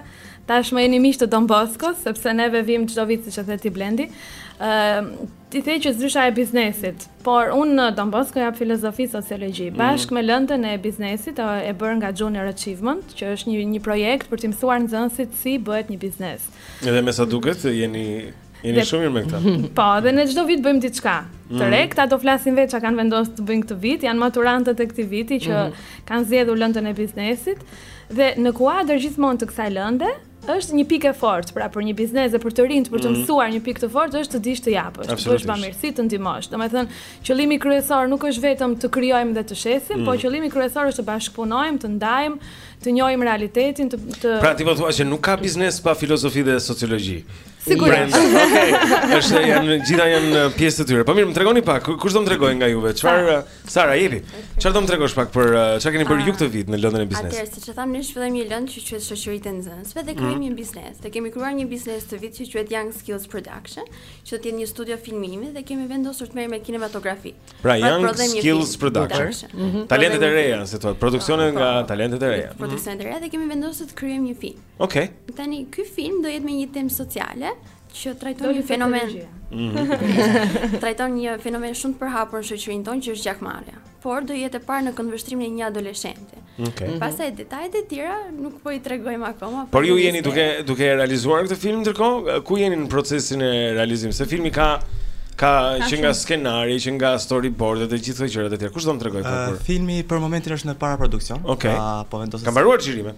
Speaker 11: Tashmë jeni miq të Don Boskos, sepse neve vijmë çdo vit siç e the ti Blendi. ë Ti the që zysha e biznesit, por unë në Don Bosko jap filozofi sociologji, mhm. bashkë me lëndën e biznesit e bërë nga Junior Achievement, që është një një projekt për të mësuar nxënësit si bëhet një biznes.
Speaker 1: Edhe me sa duket jeni Jeni shumë mirë me këtë.
Speaker 11: Po, dhe ne çdo vit bëjmë diçka. Të
Speaker 1: mm.
Speaker 11: re, këta do flasin vetë çka kanë vendosur të bëjnë këtë vit, janë maturantët e këtij viti që
Speaker 2: mm.
Speaker 11: kanë zgjedhur lëndën e biznesit. Dhe në kuadër gjithmonë të kësaj lënde, është një pikë e fortë, pra për një biznes dhe për të rinjtë për të
Speaker 1: mhm.
Speaker 11: mësuar një pikë të fortë është të dish të japësh, të bësh bamirësi, të ndihmosh. Domethënë, qëllimi kryesor nuk është vetëm të krijojmë dhe të shesim,
Speaker 1: por
Speaker 11: mhm. qëllimi kryesor është të bashkëpunojmë, të ndajmë, të njohim realitetin, të të
Speaker 1: Pra ti po thua që nuk ka biznes pa filozofi dhe sociologji.
Speaker 11: Sigurisht.
Speaker 1: Okej. Është janë të gjitha janë pjesë të tyre. Po mirë, më tregoni pak, kush do më tregojë nga juve? Çfarë ah. Sara jepi? Çfarë do më tregosh pak për çfarë keni bërë ah. ju këtë vit në lëndën e biznesit?
Speaker 12: Atëherë, siç e thamë, ne zhvillojmë një lëndë që quhet Shoqëritë e Nxënësve dhe krijojmë
Speaker 1: mhm.
Speaker 12: një biznes. Ne kemi krijuar një biznes këtë vit që quhet Young Skills Production, që do të jetë një studio filmimi dhe kemi vendosur të merremi me kinematografi.
Speaker 1: Pra Young Skills Production.
Speaker 12: Mhm.
Speaker 1: Talentet e reja, si thua, produksione ah, nga po. talentet e reja.
Speaker 12: Produksione të reja dhe kemi vendosur të krijojmë një film.
Speaker 1: Okej. Okay.
Speaker 12: Tani ky film do jetë me një temë sociale që trajton një fenomen.
Speaker 1: Mhm.
Speaker 12: trajton një fenomen shumë të përhapur në shoqërinë tonë që është gjakmarrja. Por do jetë e parë në këndvështrimin e një adoleshente.
Speaker 1: Okej. Okay. Mhm.
Speaker 12: Pastaj detajet e tjera nuk po i tregojmë akoma.
Speaker 1: Por ju jeni duke duke realizuar këtë film ndërkohë? Ku jeni në procesin e realizimit? Se filmi ka ka që nga skenari, që nga storyboard dhe gjithë këto gjëra të tjera. Kush do të më tregojë për?
Speaker 13: Uh, filmi për momentin është në paraproduksion.
Speaker 1: Okay.
Speaker 13: Uh, po vendoset.
Speaker 1: Ka mbaruar xhirimet.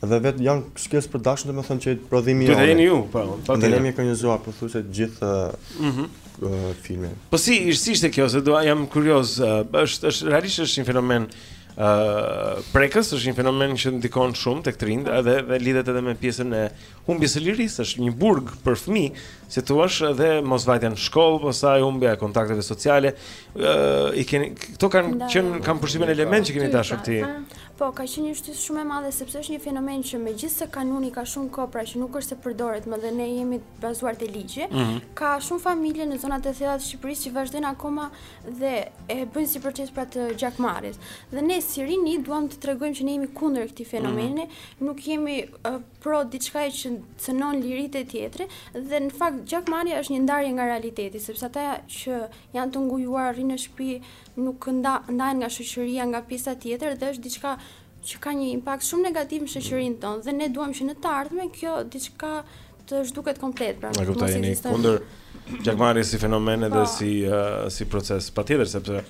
Speaker 13: Dhe vetë Young Skills Production, do
Speaker 14: të thotë që prodhimi
Speaker 1: jonë. Do të jeni ju, po.
Speaker 14: Po
Speaker 1: e
Speaker 14: kemi realizuar pothuajse të gjithë
Speaker 1: ëh
Speaker 14: mhm. filmin.
Speaker 1: Po si si ishte kjo se unë jam kurioz, është është realisht është një fenomen ëh prekës, është një fenomen që ndikon shumë tek të rinjtë, edhe dhe lidhet edhe me pjesën e humbjes së lirisë, është një burg për fëmijë, si thua, edhe mosvajtja në shkollë, pastaj humbja e kontakteve sociale. ëh i keni këto kanë qenë kanë përshtypën element që keni dashur t'i.
Speaker 12: Po, ka qenë një shtysë shumë e madhe sepse është një fenomen që megjithëse kanuni ka shumë kohë, pra që nuk është se përdoret më dhe ne jemi të bazuar te ligji,
Speaker 1: mm -hmm.
Speaker 12: ka shumë familje në zonat e thella të Shqipërisë që vazhdojnë akoma dhe e bëjnë si proces pra të gjakmarrjes. Dhe ne si rini duam të tregojmë që ne jemi kundër këtij fenomeni, mm -hmm. nuk jemi uh, pro diçkaje që cënon liritë e tjetrit dhe në fakt gjakmarrja është një ndarje nga realiteti, sepse ata që janë të ngujuar rrinë në shtëpi nuk ndahen nga shoqëria, nga pjesa tjetër dhe është diçka që ka një impakt shumë negativ në shoqërinë tonë dhe ne duam që në të ardhmen kjo diçka të zhduket komplet pra
Speaker 1: nuk,
Speaker 12: mos ekzistojë
Speaker 1: kundër gjakmarrjes si fenomen edhe
Speaker 12: po.
Speaker 1: si uh, si proces patjetër sepse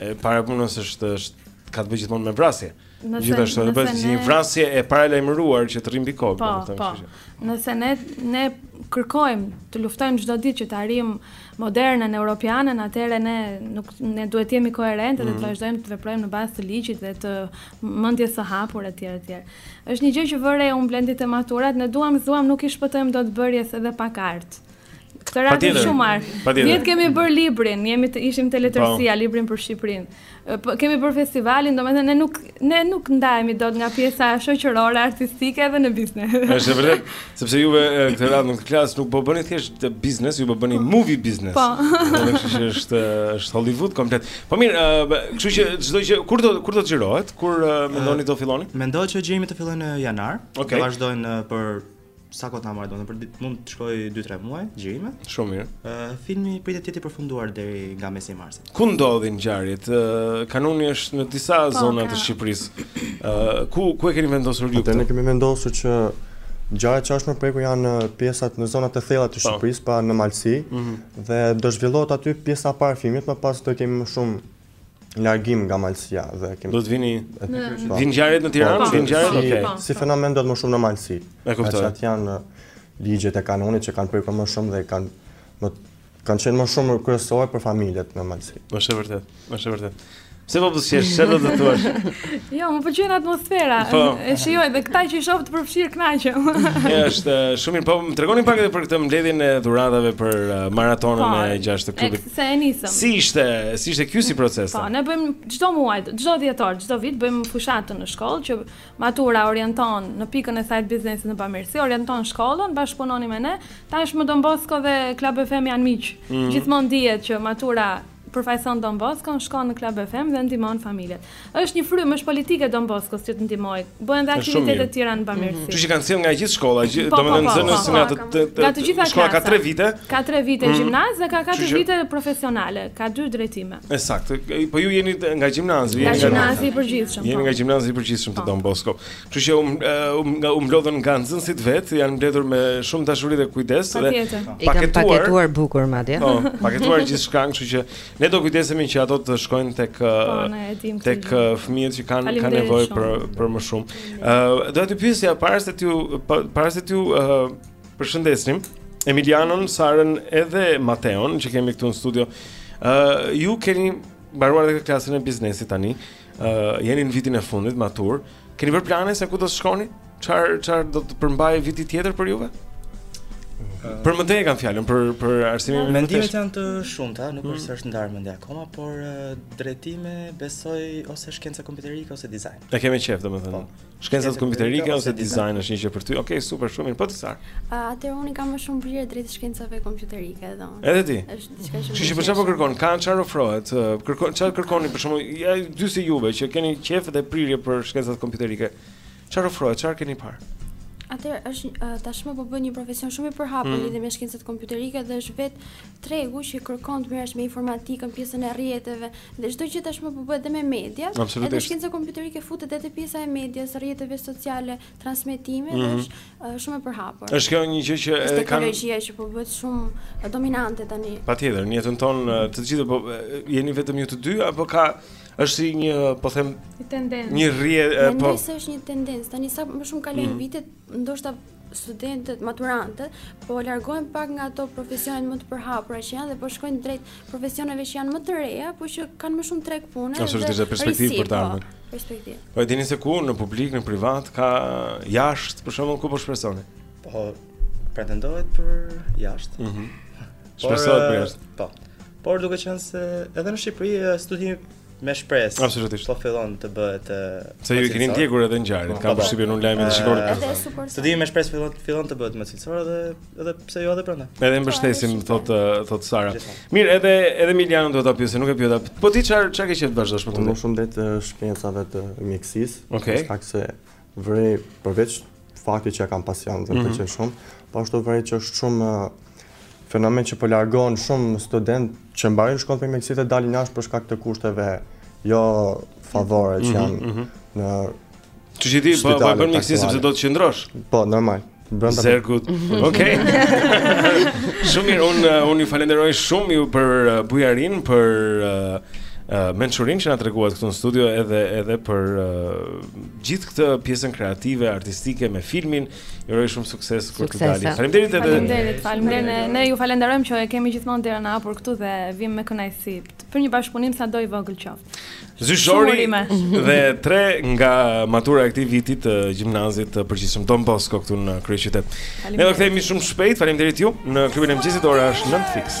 Speaker 1: e para e punës është është ka të bëjë gjithmonë me vrasje Gjithashtu edhe bëhet një vrasje e paralajmëruar që të rri mbi kokë,
Speaker 11: po,
Speaker 1: domethënë.
Speaker 11: Po,
Speaker 1: po.
Speaker 11: Nëse ne ne kërkojmë të luftojmë çdo ditë që të arrijmë modernen europianen, atëherë ne nuk ne duhet të jemi koherentë mm -hmm. dhe të
Speaker 1: mhm.
Speaker 11: vazhdojmë të veprojmë në bazë të ligjit dhe të mendjes së hapur etj etj. Është një gjë që vë re unë Blendi te maturat, ne duam, duam nuk i shpëtojmë dot bërjes edhe pak art. Këtë radhë
Speaker 1: e
Speaker 11: shumë
Speaker 1: mirë.
Speaker 11: Vjet kemi bërë librin, jemi te ishim te letërsia,
Speaker 1: po.
Speaker 11: librin për Shekspirin. Po, kemi bërë festivalin, domethënë ne nuk, ne nuk ndahemi dot nga pjesa shoqërore, artistike dhe në biznes.
Speaker 1: Është e vërtetë, sepse juve këtë radhë në këtë klasë nuk po bëni thjesht biznes, ju po bëni movie biznes.
Speaker 11: Po.
Speaker 1: Dhe kështu që është, është Hollywood komplet. Po mirë, kështu që çdo që, kur do, kur do të xhirohet? Kur mendoni të filloni?
Speaker 13: Mendohet që xhirimi të fillojë në janar. Okay. Të vazhdojë për sa kohë na marr domethënë për ditë mund të shkojë 2-3 muaj xhirime.
Speaker 1: Shumë mirë.
Speaker 13: Ë uh, filmi pritet të jetë i përfunduar deri nga mesi i marsit.
Speaker 1: Ku ndodhin ngjarjet? Uh, kanuni është në disa
Speaker 13: po,
Speaker 1: zona të Shqipërisë. Ë uh, ku ku e keni vendosur ju?
Speaker 14: Ne kemi vendosur që gjërat që më shumë preku janë në uh, pjesat në zonat e thella të
Speaker 1: po.
Speaker 14: Shqipërisë, pra në Malësi,
Speaker 1: mm -hmm.
Speaker 14: dhe do zhvillohet aty pjesa e parë e filmit, më pas do kemi më shumë largim nga Malësia dhe kemi
Speaker 1: Do të
Speaker 14: vijnë,
Speaker 1: vijnë ngjarjet në Tiranë,
Speaker 14: po,
Speaker 1: vijnë ngjarjet
Speaker 14: në
Speaker 1: Tiranë.
Speaker 14: Si fenomen ndodhet më shumë në Malësi.
Speaker 1: E kuptoj.
Speaker 14: Ato janë ligjet e kanunit që kanë prekur më shumë dhe kanë më kanë qenë më shumë kryesore për familjet në Malësi.
Speaker 1: Është e vërtetë, është e vërtetë. Çfarë po buzëqesh, ç'do të thuash.
Speaker 11: Jo, më pëlqen atmosfera.
Speaker 1: Po.
Speaker 11: E shijoj dhe këta që i shoh të përfshirë kënaqem.
Speaker 1: Është shumë mirë, po më tregoni pak edhe për këtë mbledhjen e dhuratave për uh, maratonën
Speaker 11: po,
Speaker 1: e 6 të klubit.
Speaker 11: Se e nisëm.
Speaker 1: Si ishte, si ishte ky si proces?
Speaker 11: Po, ne bëjmë çdo muaj, çdo dhjetor, çdo vit bëjmë fushatën në shkollë që matura orienton në pikën e saj të biznesit në bamirësi, orienton shkollën, bashkëpunoni me ne. Tashmë Don Bosco dhe Club FM janë miq.
Speaker 1: Mm -hmm.
Speaker 11: Gjithmonë dihet që matura përfaqëson Don Boscon, shkon në Club FM dhe ndihmon familjet. Është një frymë, është politikë e Don Boskos që të ndihmojë. Bëhen dhe aktivitete të tjera në bamirësi.
Speaker 1: Kështu që kanë sjellë nga gjithë shkolla,
Speaker 11: po, po,
Speaker 1: domethënë
Speaker 11: po,
Speaker 1: nxënës nga të
Speaker 11: nga të gjitha
Speaker 1: shkolla ka 3 vite.
Speaker 11: Ka 3 vite
Speaker 1: mm.
Speaker 11: gjimnaz dhe ka 4 vite profesionale, ka dy drejtime.
Speaker 1: E saktë. Po ju jeni nga gjimnazi, jeni nga
Speaker 11: gjimnazi i përgjithshëm.
Speaker 1: Jeni nga gjimnazi i përgjithshëm të Don Bosko. Kështu që um, um, nga u mblodhën nga nxënësit vetë, janë mbledhur me shumë dashuri dhe kujdes dhe
Speaker 2: paketuar bukur madje.
Speaker 1: Po, paketuar gjithçka, kështu që Ne do kujdesemi që ato të shkojnë tek
Speaker 11: po, eh,
Speaker 1: tek eh, fëmijët që kanë kanë nevojë për për më shumë. Ë uh, do të pyesja para se t'ju para se t'ju uh, përshëndesnim Emilianon, Sarën edhe Mateon që kemi këtu në studio. Ë uh, ju keni mbaruar edhe klasën e biznesit tani. Ë uh, jeni në vitin e fundit maturë. Ë Keni bërë plane se ku do të shkoni? Çfarë çfarë do të përmbajë viti tjetër për juve? Për më tej kam fjalën për për arsimin e...
Speaker 13: Mendimet janë të shumta, nuk është mm. se është ndarë mendja akoma, por drejtime besoj ose shkenca kompjuterike ose dizajn.
Speaker 1: E kemi qejf domethënë. Po.
Speaker 13: Shkenca
Speaker 1: kompjuterike ose dizajn është një gjë për ty. Okej, super, shumë mirë. Po ti
Speaker 12: Sara? Atëherë unë kam më shumë prirje drejt shkencave kompjuterike, domethënë.
Speaker 1: Edhe ti. Kështu që për çfarë po kërkon? Ka çfarë ofrohet? Kërkon çfarë kërkoni për shembull? Ja dy si juve që keni qejf dhe prirje për shkencat kompjuterike. Çfarë ofrohet? Çfarë keni parë?
Speaker 12: Atëherë është uh, tashmë po bëhet një profesion shumë i përhapur
Speaker 1: mm.
Speaker 12: lidhje me shkencat kompjuterike dhe është vetë tregu që kërkon të merresh me informatikën, pjesën e rrjeteve dhe çdo gjë tashmë po bëhet edhe me media. Edhe shkenca kompjuterike futet edhe pjesa e medias, rrjeteve sociale, transmetimi mm
Speaker 1: -hmm.
Speaker 12: është uh, shumë e përhapur.
Speaker 1: Është kjo një gjë që edhe ka
Speaker 12: teknologjia që po bëhet shumë dominante tani.
Speaker 1: Patjetër, në jetën tonë të gjithë po jeni vetëm ju të dy apo ka është si një, po them,
Speaker 11: një tendencë.
Speaker 1: Një prirje, po.
Speaker 12: Mendoj se është një tendencë, tani sa më shumë kalojnë
Speaker 1: mm -hmm.
Speaker 12: vitet, ndoshta studentët, maturantët, po largohen pak nga ato profesionet më të përhapura që janë dhe po shkojnë drejt profesioneve që janë më të reja, por që kanë më shumë treg pune
Speaker 1: dhe është dhe perspektivë për të
Speaker 12: po,
Speaker 1: ardhmen.
Speaker 12: Po, perspektivë.
Speaker 1: Po e dini se ku në publik, në privat ka jashtë, për shembull, ku po shpresoni?
Speaker 13: Po pretendohet për jashtë.
Speaker 1: Mhm.
Speaker 13: Mm
Speaker 1: Shpresohet për jashtë.
Speaker 13: Po. Por duke qenë se edhe në Shqipëri studimi me shpresë.
Speaker 1: Absolutisht.
Speaker 13: Po fillon të bëhet të
Speaker 1: Se ju keni ndjekur edhe ngjarjet, kam
Speaker 13: po, po.
Speaker 1: përshtypjen unë lajmet i shikoni.
Speaker 12: Të
Speaker 13: rrimë me shpresë fillon fillon të bëhet më cilësor edhe edhe pse jo edhe prandaj.
Speaker 1: Edhe mbështesim thotë thotë Sara. Mirë, edhe Emilianon do ta pyes, nuk e pyeta. Po ti çfarë çka ke qejf të vazhdosh më
Speaker 14: tej vazhdosh?
Speaker 1: Unë
Speaker 14: shumë drejt shkencave të mjekësisë, okay. se Vërej, përveç faktit që e kam pasion dhe më
Speaker 1: mhm.
Speaker 14: pëlqen shumë, po ashtu vërej që është shumë fenomen që po largohen shumë studentë që mbarojnë shkollën për mjekësi dhe dalin jashtë për shkak të kushteve jo favore që
Speaker 1: mhm,
Speaker 14: janë
Speaker 1: mhm.
Speaker 14: në
Speaker 1: Që që ti po, po e bën mjekësi sepse do të qëndrosh?
Speaker 14: Po, normal. Brenda
Speaker 1: Zergut. Okej. Shumë mirë, un un ju falenderoj shumë ju për uh, bujarin, për uh, uh, mençurin që na treguat këtu në studio edhe edhe për uh, gjithë këtë pjesën kreative, artistike me filmin. Ju uroj shumë sukses kur të
Speaker 2: Suksese.
Speaker 1: dalë. Faleminderit edhe.
Speaker 11: Faleminderit, faleminderit. Ne, ne ju falenderojmë që e kemi gjithmonë derën e hapur këtu dhe vim me kënaqësi për një bashkëpunim sado i vogël qoftë.
Speaker 1: Zyshori dhe tre nga matura e këtij viti të gjimnazit të përgjithshëm Don Bosco këtu në kryeqytet. Ne do të kthehemi shumë shpejt. Faleminderit ju në Klubin e Mëngjesit. Ora është 9
Speaker 15: fiks.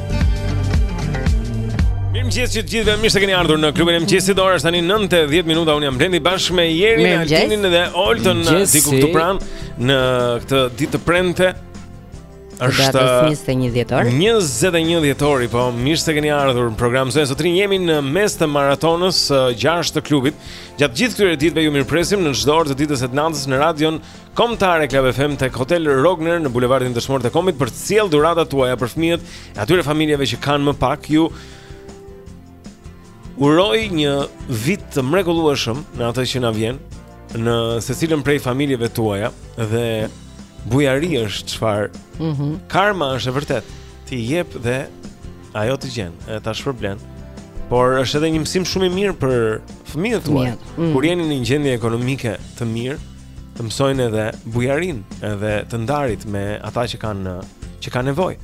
Speaker 1: mëngjes që të gjithëve mirë se keni ardhur në Klubin e Mëngjesit. Ora është tani 9:10 minuta. Unë jam Blendi bashkë me Jerin, Altinin dhe Oltën diku këtu pranë në këtë ditë të premte. Është
Speaker 2: 21 dhjetor.
Speaker 1: 21 dhjetori, po mirë se keni ardhur në program. Zonja zotërinj jemi në mes të maratonës 6 të klubit. Gjatë gjithë këtyre ditëve ju mirëpresim në çdo orë të ditës e të natës në radion kombëtare Club FM tek Hotel Rogner në bulevardin Dëshmorët e Kombit për të sjellë dhuratat tuaja për fëmijët e atyre familjeve që kanë më pak ju uroj një vit të mrekullueshëm në atë që na vjen në secilën prej familjeve tuaja dhe bujaria është çfarë
Speaker 2: mm -hmm.
Speaker 1: karma është e vërtetë ti jep dhe ajo të gjen e ta shpërblen por është edhe një mësim shumë i mirë për fëmijët tuaj
Speaker 2: mm -hmm.
Speaker 1: kur jeni në një gjendje ekonomike të mirë të mësojnë edhe bujarinë, edhe të ndarit me ata që kanë që kanë nevojë.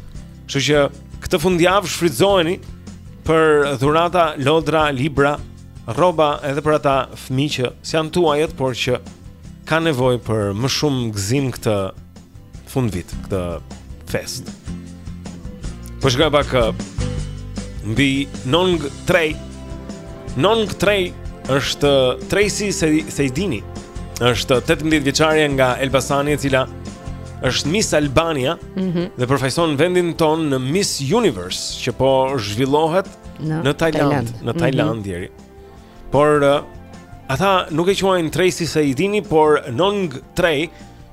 Speaker 1: Kështu që këtë fundjavë shfrytëzojeni për dhurata, lodra, libra, rroba edhe për ata fëmijë që s'janë tuajët, por që kanë nevojë për më shumë gëzim këtë fund vit këtë festë. Po shkoj pak uh, mbi Nong Trey. Nong Trey është uh, Tracy Sejdini. Është 18 vjeçare nga Elbasani e cila është Miss Albania
Speaker 2: mm -hmm.
Speaker 1: dhe përfaqëson vendin tonë në Miss Universe që po zhvillohet
Speaker 2: në,
Speaker 1: në Tajland,
Speaker 2: Thailand.
Speaker 1: në mhm. Tajlandë mm -hmm. deri. Por uh, ata nuk e quajnë Tracy Sejdini, por Nong Trey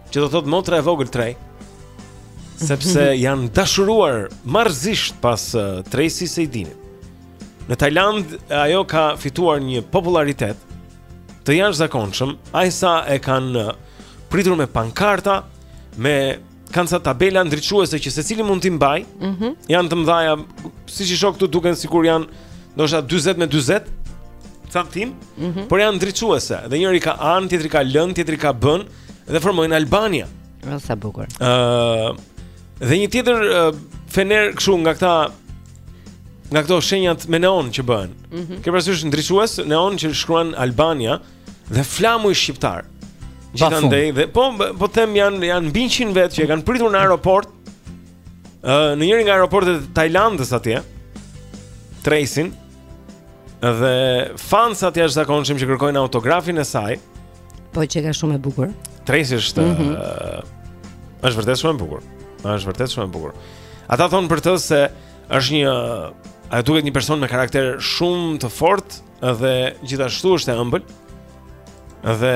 Speaker 1: Që do thotë motra e vogël Trey. Sepse janë dashuruar marrëzisht pas uh, Tracy Sejdinit. Në Tajland ajo ka fituar një popularitet të jashtëzakonshëm, aq sa e kanë uh, pritur me pankarta, me kanë ca tabela ndriçuese që secili mund t'i mbajë.
Speaker 2: Mm -hmm.
Speaker 1: Janë të mëdha, siç i shoh këtu duken sikur janë ndoshta 40 me 40 cm,
Speaker 2: mm -hmm.
Speaker 1: por janë ndriçuese. Dhe njëri ka A-në, tjetri ka L-në, tjetri ka B-në. Mm dhe formojnë Albania.
Speaker 2: Ëh sa bukur.
Speaker 1: Ëh uh, dhe një tjetër uh, fener kështu nga këta nga këto shenjat me neon që bëhen.
Speaker 2: Mm -hmm.
Speaker 1: Ke parasysh ndriçues neon që shkruan Albania dhe flamuj shqiptar. Gjithandej dhe po po them janë janë mbi 100 vet që e kanë pritur në aeroport. Ëh uh, në njërin nga aeroportet e Tajlandës atje. Trejsin dhe fansa të jashtëzakonshëm që kërkojnë autografin e saj.
Speaker 2: Po qenka shumë e bukur.
Speaker 1: Tracy është
Speaker 2: mm
Speaker 1: -hmm. uh, është vërtet shumë e bukur. Është vërtet shumë e bukur. Ata thonë për të se është një ajo duket një person me karakter shumë të fortë dhe gjithashtu është e ëmbël. Dhe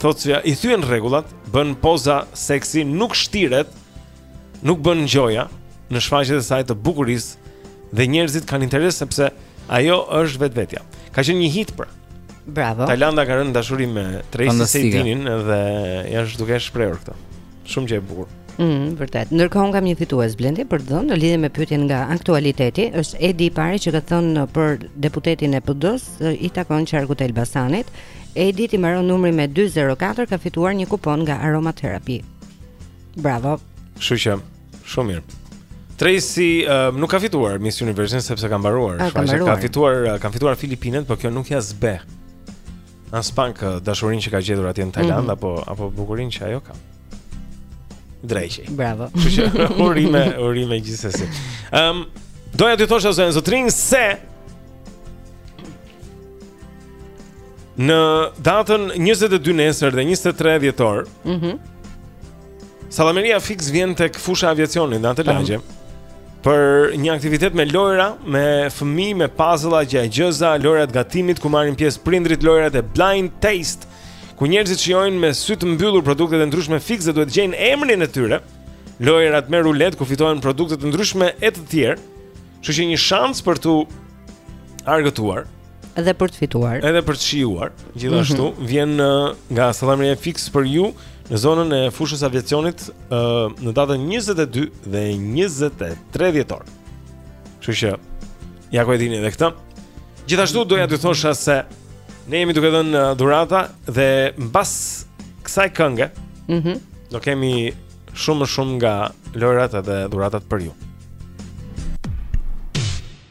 Speaker 1: thonë se i thyen rregullat, bën poza seksi, nuk shtiret nuk bën gjoja në shfaqjet e saj të bukurisë dhe njerëzit kanë interes sepse ajo është vetvetja. Ka qenë një hit pra.
Speaker 2: Bravo.
Speaker 1: Tajlanda ka rënë në dashuri me Tracy Sejdinin dhe e ja, është duke shprehur këtë. Shumë që e bukur.
Speaker 2: Mm, vërtet. Ndërkohë un kam një fitues Blendi për të dhënë në lidhje me pyetjen nga aktualiteti, është Edi i pari që ka thënë për deputetin e PD-së, i takon qarkut Elbasanit. Edi të mbaron numri me 204 ka fituar një kupon nga Aromatherapy. Bravo.
Speaker 1: Kështu që shumë mirë. Tracy uh, nuk ka fituar Miss Universe sepse ka mbaruar.
Speaker 2: Ka,
Speaker 1: ka fituar, uh, kanë fituar Filipinet, por kjo nuk ia zbeh aspak uh, dashurinë që ka gjetur atje në Tajlandë
Speaker 2: mm -hmm.
Speaker 1: apo apo bukurinë që ajo ka. Tracy.
Speaker 2: Bravo.
Speaker 1: Kështu që urime, urime gjithsesi. Ehm, um, doja t'ju thosha zonja zotërinj se Në datën 22 nesër dhe 23 dhjetor,
Speaker 2: mhm.
Speaker 1: Mm Sallameria Fix vjen tek fusha e aviacionit në atë lagje. Për një aktivitet me lojra, me fëmijë, me puzzle-a, gjëagjëza, lojrat e gatimit ku marrin pjesë prindërit, lojrat e blind taste, ku njerëzit shijojnë me sy të mbyllur produkte të ndryshme Fix dhe duhet të gjejnë emrin e tyre. Lojrat me ruletë ku fitohen produkte të ndryshme e të tjerë. Kështu që një shans për t'u argëtuar.
Speaker 2: Edhe për të fituar.
Speaker 1: Edhe për të shijuar, gjithashtu mm -hmm. vjen uh, nga Sallameria Fix për ju në zonën e fushës së aviacionit uh, në datën 22 dhe 23 dhjetor. Kështu që ja ku e dini edhe këtë. Gjithashtu doja t'ju thosha se ne jemi duke dhënë uh, dhurata dhe mbas kësaj kënge,
Speaker 2: ëh, mm -hmm.
Speaker 1: do kemi shumë më shumë nga lojrat edhe dhuratat për ju.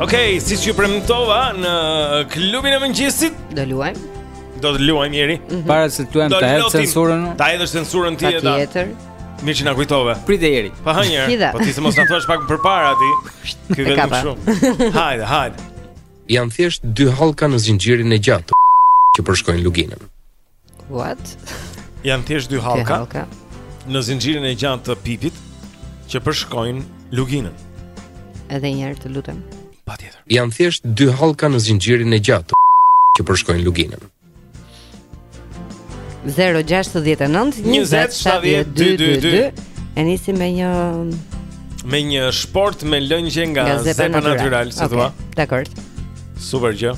Speaker 1: Okej, okay, siç ju premtova në klubin e mëngjesit
Speaker 2: Do luajmë
Speaker 1: Do të luajmë njeri mm -hmm.
Speaker 9: Para se të luajmë të hedh censurën
Speaker 1: Ta hedhësh censurën ti e ta
Speaker 2: tjetër
Speaker 1: Mirë që na kujtove
Speaker 9: Prit njëherë
Speaker 1: Pa hë
Speaker 2: njëherë
Speaker 1: Po ti se mos na thuash pak përpara ti
Speaker 2: Kjo
Speaker 1: vetë
Speaker 2: më
Speaker 1: shumë Hajde, hajde
Speaker 16: Janë thjesht dy hallka në zinxhirin e gjatë Që përshkojnë luginën
Speaker 2: What?
Speaker 1: Janë thjesht dy hallka.
Speaker 2: Dy hallka
Speaker 1: në zinxhirin e gjatë të pipit që përshkojnë luginën.
Speaker 2: Edhe një herë të lutem. Patjetër.
Speaker 16: Janë thjesht dy hallka në zinxhirin e gjatë që përshkojnë luginën.
Speaker 2: 069 20 70 222 E nisi me një...
Speaker 1: Me një shportë me lëngje nga Zepa Natural, si thua?
Speaker 2: Dakord.
Speaker 1: Super gjë.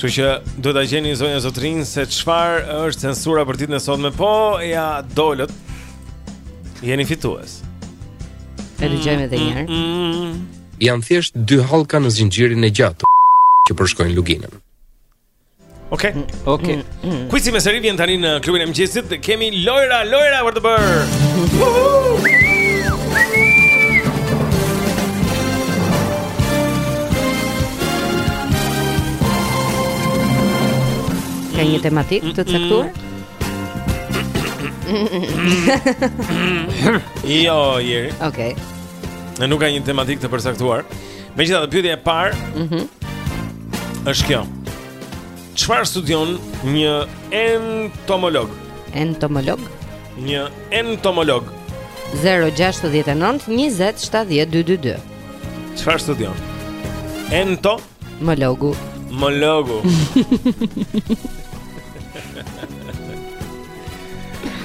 Speaker 1: Kështu që duhet ta gjeni zonja zotërinj se çfarë është censura për ditën e sotme. Po ia dolët, jeni fitues.
Speaker 2: E dëgjojmë edhe një herë. Mm, mm, mm.
Speaker 16: Janë thjesht dy hallka në zinxhirin e gjatë që përshkojnë luginën.
Speaker 1: Okej. Okay.
Speaker 9: Okej.
Speaker 1: Okay. Mm. Kuizi me seri vjen tani në klubin e mëngjesit. Kemi lojra, lojra për të bërë.
Speaker 2: Ka një tematikë të caktuar?
Speaker 1: jo, jeri.
Speaker 2: Okej.
Speaker 1: Okay. Nuk ka një tematikë të përcaktuar. Megjithatë, pyetja e parë,
Speaker 2: mhm, mm
Speaker 1: është kjo. Çfarë studion një entomolog?
Speaker 2: Entomolog?
Speaker 1: Një entomolog.
Speaker 2: 069 20 70 222.
Speaker 1: Çfarë studion? Entomologu.
Speaker 2: Mologu.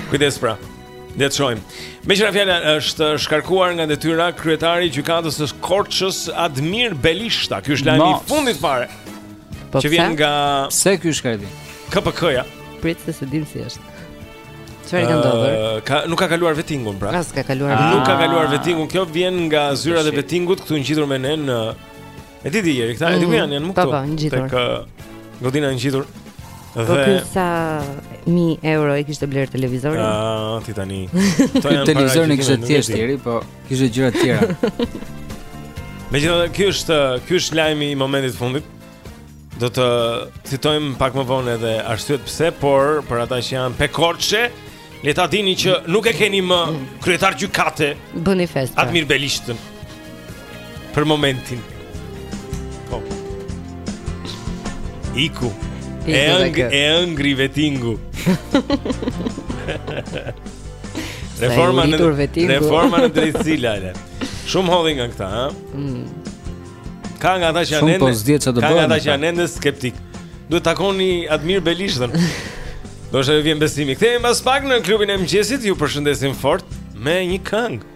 Speaker 1: Kujdes pra. Le të shojmë. Meqë ra fjala është shkarkuar nga detyra kryetari i gjykatës së Korçës Admir Belishta. Ky është lajmi i fundit fare.
Speaker 2: Po
Speaker 1: që vjen nga
Speaker 9: Pse ky është Kardin?
Speaker 1: KPK-ja.
Speaker 2: Prit se s'e dimë si është. Çfarë ka ndodhur?
Speaker 1: Ka nuk ka kaluar vetingun pra.
Speaker 2: A s'ka kaluar. Ah.
Speaker 1: Nuk ka kaluar vetingun. Kjo vjen nga zyrat e vetingut këtu ngjitur me ne në E di di jeri, këta e di ku
Speaker 2: mm.
Speaker 1: janë, janë më këtu.
Speaker 2: Po, po, ngjitur.
Speaker 1: Tek uh, godina e ngjitur.
Speaker 2: Po,
Speaker 1: dhe
Speaker 2: po sa 1000 euro e kishte blerë televizorin?
Speaker 1: Ah, ti tani.
Speaker 9: Televizorin e kishte thjesht deri, po Kishte gjëra të tjera.
Speaker 1: Megjithatë, ky është ky është lajmi i momentit të fundit. Do të citojmë pak më vonë edhe arsyet pse, por për ata që janë pe Korçe, le ta dini që nuk e keni më kryetar gjykate.
Speaker 2: Bëni festë.
Speaker 1: Admir Belishtën. Për momentin. Po. Iku. E
Speaker 2: hëngri,
Speaker 1: e hëngri vetingu.
Speaker 2: reforma në vetingu.
Speaker 1: Reforma në drejtësi lale. Shumë hodhi nga këta, ha?
Speaker 2: Mm.
Speaker 1: Ka nga ata që janë ende. Ka nga ata që janë ende skeptikë. Duhet të takoni Admir Belishtën. dhe ju vjen besimi. Kthehemi pas pak në klubin e mëngjesit. Ju përshëndesim fort me një këngë.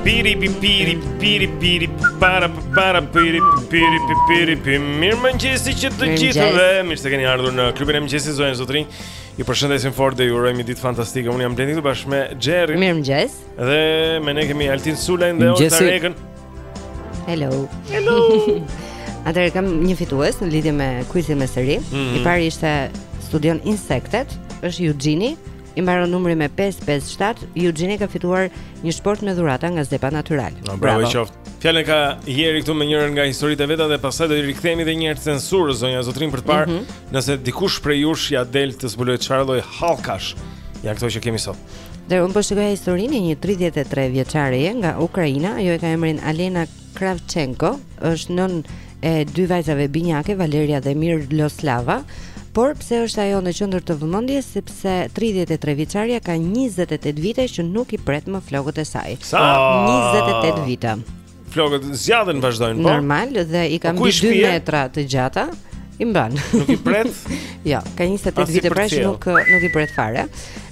Speaker 1: Piri pi piri piri piri para para piri piri pi piri pi mirëmëngjesi të gjithëve mirë se keni ardhur në klubin e mëngjesit zonja zotërinj ju përshëndesim fort dhe ju urojmë një ditë fantastike unë jam Blendi këtu bashkë me Xherin
Speaker 2: mirëmëngjes
Speaker 1: dhe me ne kemi Altin Sulajn dhe Olta Rekën
Speaker 2: hello
Speaker 1: hello
Speaker 2: atëherë kam një fitues në lidhje me kuizin me sëri
Speaker 1: mm -hmm.
Speaker 2: i pari ishte studion insektet është Juxhin i mbaron numri me 557, Juxhin ka fituar një shportë me dhurata nga Zepa Natural.
Speaker 1: No, bravo, bravo i qoftë. Fjalën ka Xheri këtu me njërën nga historitë e veta dhe pastaj do i rikthehemi edhe një herë censurës zonja zotërinj për të parë
Speaker 2: mm -hmm.
Speaker 1: nëse dikush prej jush ia del të zbulojë çfarë lloj hallkash janë këto që kemi sot.
Speaker 2: Dhe unë po shikoj historinë e një 33 vjeçareje nga Ukraina, ajo e ka emrin Alena Kravchenko është nënë e dy vajzave binjake Valeria dhe Miroslava, por pse është ajo në qendër të vëmendjes sepse 33 vjeçarja ka 28 vite që nuk i pret më flokët e saj.
Speaker 1: Sa?
Speaker 2: 28 vite.
Speaker 1: Flokët zgjaten vazhdojnë, po.
Speaker 2: Normal dhe i ka,
Speaker 1: po, ka
Speaker 2: mbi 2 metra të gjatë. I mban.
Speaker 1: Nuk i pret?
Speaker 2: jo, ka 28 vite pra që nuk nuk i pret fare.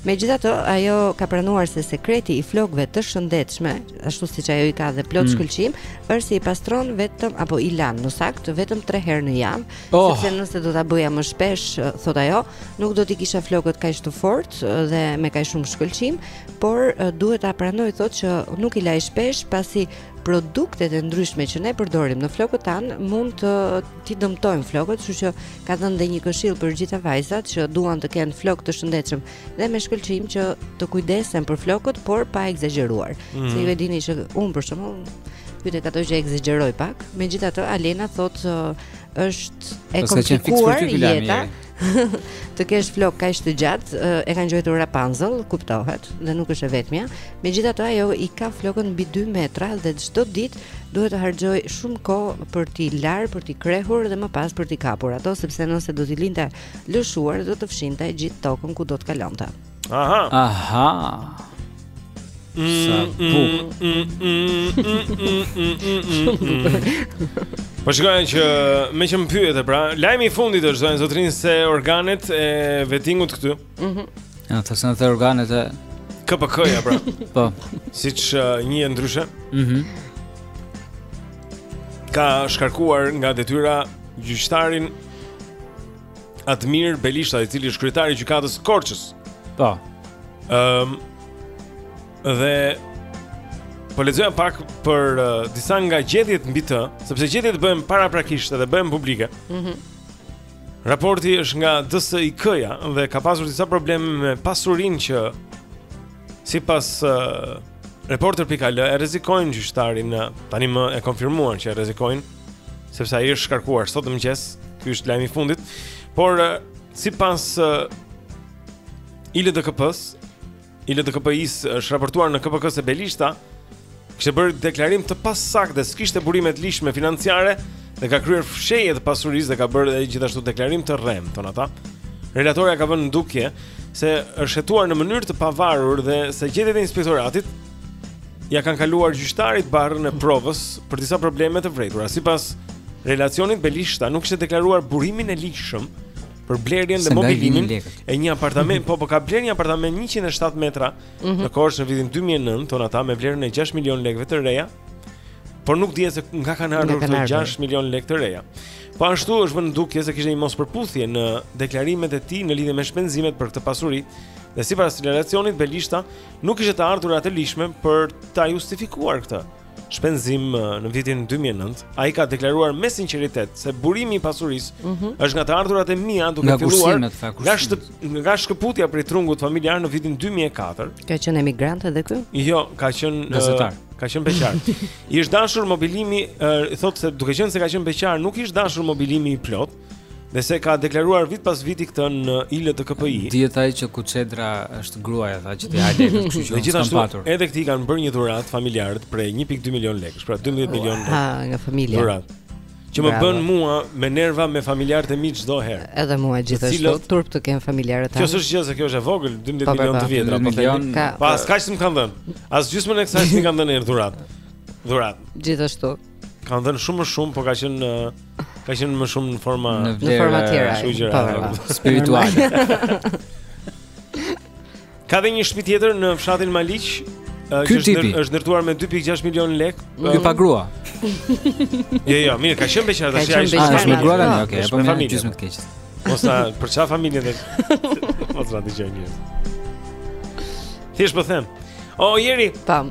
Speaker 2: Megjithatë, ajo ka pranuar se sekreti i flokëve të shëndetshëm ashtu siç ajo i ka dhe plot
Speaker 9: mm.
Speaker 2: shkëlqim, është se i pastron vetëm apo i lan më saktë vetëm 3 herë në javë,
Speaker 9: oh.
Speaker 2: sepse nëse do ta bëja më shpesh, thotë ajo, nuk do t'i kisha flokët kaq të fortë dhe me kaq shumë shkëlqim, por duhet ta pranoj thotë që nuk i laj shpesh pasi produktet e ndryshme që ne përdorim në flokët tanë mund të t'i dëmtojnë flokët, kështu që ka dhënë dhe një këshillë për gjitha vajzat që duan të kenë flokë të shëndetshëm dhe me shkëlqim që të kujdesen për flokët, por pa ekzagjeruar.
Speaker 9: Mm -hmm.
Speaker 2: Se ju e dini që unë për shembull jam tek ato që ekzagjeroj pak. Megjithatë Alena thotë që është e komplikuar jeta. të kesh flokë kaq të gjatë, e kanë quajtur Rapunzel, kuptohet, dhe nuk është e vetmja. Megjithatë ajo i ka flokët mbi 2 metra dhe çdo ditë duhet të harxhojë shumë kohë për t'i larë, për t'i krehur dhe më pas për t'i kapur ato, sepse nëse do t'i linte lëshuar do të fshinte gjithë tokën ku do të kalonte.
Speaker 1: Aha.
Speaker 9: Aha. Sa bukur.
Speaker 1: Po shikoj që meqë më pyete pra, lajmi i fundit është zonja zotërinj se organet e vetingut këtu.
Speaker 2: Mhm.
Speaker 9: Mm ja, të themi organet e
Speaker 1: KPK-ja pra.
Speaker 9: po.
Speaker 1: Siç njihet ndryshe.
Speaker 9: Mhm.
Speaker 1: Mm ka shkarkuar nga detyra gjyqtarin Admir Belishta, i cili është kryetari i gjykatës së Korçës.
Speaker 9: Po.
Speaker 1: Ëm um, dhe po lexoj pak për uh, disa nga gjetjet mbi të, sepse gjetjet bëhen paraprakisht dhe bëhen publike.
Speaker 2: Mhm.
Speaker 1: Mm Raporti është nga DSIK-ja dhe ka pasur disa probleme me pasurinë që sipas uh, reporter.al e rrezikojnë gjyqtarin uh, tani më e konfirmuar që e rrezikojnë Sepse ai është shkarkuar sot në mëngjes, ky është lajmi i fundit. Por sipas uh, ILDKP-s, ILDKP-is është raportuar në KPK se Belishta kishte bërë deklarim të pasaktë dhe s'kishte burime të ligjshme financiare dhe ka kryer fshehje të pasurisë dhe ka bërë edhe gjithashtu deklarim të rremë, thonë ata. Relatorja ka vënë në dukje se është hetuar në mënyrë të pavarur dhe se gjetjet e inspektoratit ja kanë kaluar gjyqtarit barrën e provës për disa probleme të vërejtura. Sipas relacionit Belishta nuk kishte deklaruar burimin e ligjshëm për blerjen dhe mobilimin e një apartament, po po ka blerë një apartament 107 metra
Speaker 2: mhm.
Speaker 1: në Korçë në vitin 2009, thonë ata me vlerën e 6 milion lekëve të reja. Por nuk dihet se nga kanë ardhur këto 6 milion lekë të reja. Po ashtu është vënë në dukje se kishte një mospërputhje në deklarimet e tij në lidhje me shpenzimet për këtë pasuri. Dhe sipas relacionit, Belishta nuk kishte të ardhura të ligjshme për ta justifikuar këtë shpenzim në vitin 2009. Ai ka deklaruar me sinqeritet se burimi i pasurisë
Speaker 2: mm -hmm.
Speaker 1: është nga të ardhurat e mia duke
Speaker 9: nga
Speaker 1: filluar nga shtëp, nga shkëputja prej trungut familjar në vitin 2004.
Speaker 2: Ka qenë emigrant edhe ky?
Speaker 1: Jo, ka qenë
Speaker 9: gazetar.
Speaker 1: Uh, ka qenë beqar. I është dashur mobilimi, uh, thotë se duke qenë se ka qenë beqar, nuk i është dashur mobilimi i plotë. Dhe se ka deklaruar vit pas viti këtë në ILDKPI
Speaker 9: Dihet ajo që kuçedra është gruaja tha që t'i hajde
Speaker 1: Dhe gjithashtu
Speaker 9: patur.
Speaker 1: edhe këtij kanë bërë një dhuratë familjarët prej 1.2 milion lekësh Pra 12 wow. milion
Speaker 2: ha, nga familja
Speaker 1: dhuratë Që më bën mua me nerva me familjarët e mi çdo herë
Speaker 2: Edhe mua gjithashtu
Speaker 1: cilët,
Speaker 2: turp të kenë familjarët
Speaker 1: Kjo s'është gjë se kjo është e vogël 12
Speaker 2: pa,
Speaker 1: milion
Speaker 2: pa, pa.
Speaker 1: të vjetra po
Speaker 9: milion,
Speaker 2: ka,
Speaker 1: Po as kaq s'më kanë dhënë As gjysmën e kësaj s'më kanë dhënë dhuratë Dhuratë
Speaker 2: Gjithashtu
Speaker 1: Kanë dhënë shumë më shumë, por ka qenë ka qenë më shumë në forma
Speaker 9: në,
Speaker 2: në forma tjera,
Speaker 1: po,
Speaker 2: po, po.
Speaker 9: spirituale.
Speaker 1: ka dhe një shtëpi tjetër në fshatin Maliq, që është është ndërtuar me 2.6 milion lekë.
Speaker 9: Ky pa grua.
Speaker 1: Jo, jo, mirë, ka qenë beqar tash ai.
Speaker 9: Ah,
Speaker 1: është me
Speaker 9: grua tani, po.
Speaker 1: okay,
Speaker 9: po
Speaker 1: më
Speaker 9: vjen shumë keq.
Speaker 1: Mos ta përçaj familjen e. Mos ta dëgjoj njerëz. Thjesht po them. O Jeri, tam.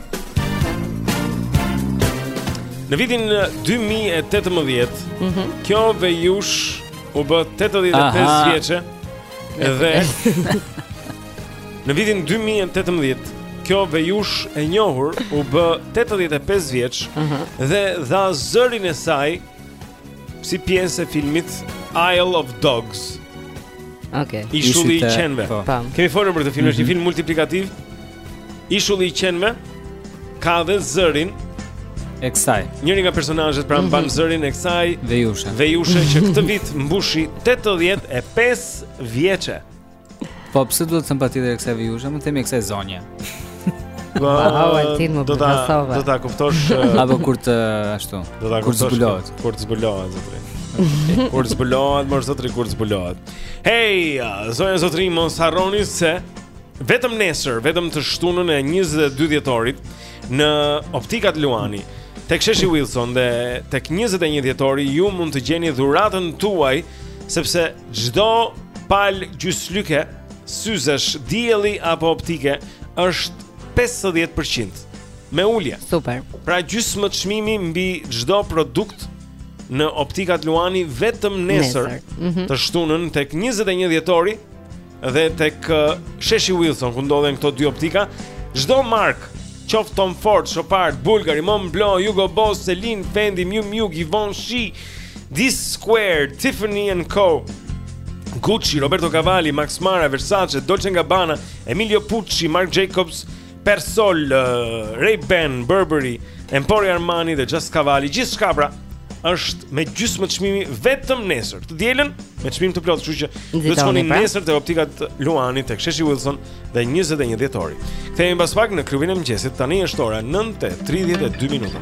Speaker 1: Në vitin 2018,
Speaker 2: mm -hmm.
Speaker 1: kjo vejushë u bë 85 vjeçe. Dhe në vitin 2018, kjo vejushë e njohur u bë 85 vjeçe mm -hmm. dhe dha zërin e saj si pjesë e filmit Isle of Dogs.
Speaker 2: Okej. Okay.
Speaker 1: Ishulli i qenve.
Speaker 9: Po.
Speaker 1: Kemi folur për këtë film, mm -hmm. është një
Speaker 9: mhm.
Speaker 1: film multiplikativ. Ishulli i qenve ka dhe zërin
Speaker 9: e kësaj.
Speaker 1: Njëri nga personazhet pra mm -hmm. mban zërin e kësaj
Speaker 9: vejushe.
Speaker 1: Vejushe që këtë vit mbushi 85 vjeçe.
Speaker 9: Po pse duhet t'i themi patjetër kësaj vejusha, mund t'i themi kësaj zonja.
Speaker 1: Po, do ta do ta kuptosh
Speaker 9: apo kur të ashtu.
Speaker 1: Do ta kuptosh kur
Speaker 9: zbulohet.
Speaker 1: Kur zbulohet zotri. Kur zbulohet, mos zotri kur zbulohet. Hey, zonja zotri mos harroni se Vetëm nesër, vetëm të shtunën e 22 dhjetorit në Optikat Luani, tek Sheshi Wilson dhe tek 21 dhjetori ju mund të gjeni dhuratën tuaj sepse çdo palë gjyslyke, syzesh, dielli apo optike është 50% me ulje.
Speaker 2: Super.
Speaker 1: Pra gjysmë çmimi mbi çdo produkt në Optikat Luani vetëm nesër,
Speaker 2: nesër. Mm -hmm.
Speaker 1: të shtunën tek 21 dhjetori dhe tek Sheshi Wilson ku ndodhen këto dy optika, çdo mark Qoft Tom Ford, Chopard, Bulgari, Montblanc, Hugo Boss, Celine, Fendi, Miu Miu, Givenchy, This Square, Tiffany & Co. Gucci, Roberto Cavalli, Max Mara, Versace, Dolce & Gabbana, Emilio Pucci, Marc Jacobs, Persol, uh, Ray Ban, Burberry, Emporio Armani dhe Just Cavalli, gjithçka pra është me gjysmë çmimi vetëm nesër. Të dielën me çmim të plotë, kështu që do të shkoni
Speaker 2: pra.
Speaker 1: nesër te optikat Luani tek Sheshi Wilson dhe 21 dhjetori. Kthehemi pas pak në klubin e mëngjesit. Tani është ora 9:32 minuta.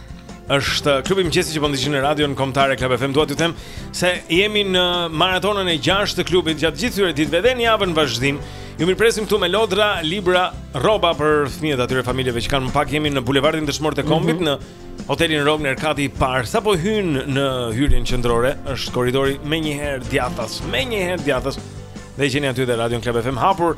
Speaker 1: Është klubi i mëngjesit që po ndiqni në radion Kombëtare Club FM. Dua t'ju them se jemi në maratonën e 6 të klubit gjatë gjithë këtyre ditëve dhe në javën në vazhdim. Ju mirëpresim këtu me lodra, libra, rroba për fëmijët e atyre familjeve që kanë më pak. Jemi në bulevardin Dëshmorët e Kombit
Speaker 2: mm -hmm.
Speaker 1: në hotelin Rogner Kati i parë. Sapo hyn në hyrjen qendrore, është korridori menjëherë djathtas, menjëherë djathtas. Dhe gjeni aty dhe Radion Club FM hapur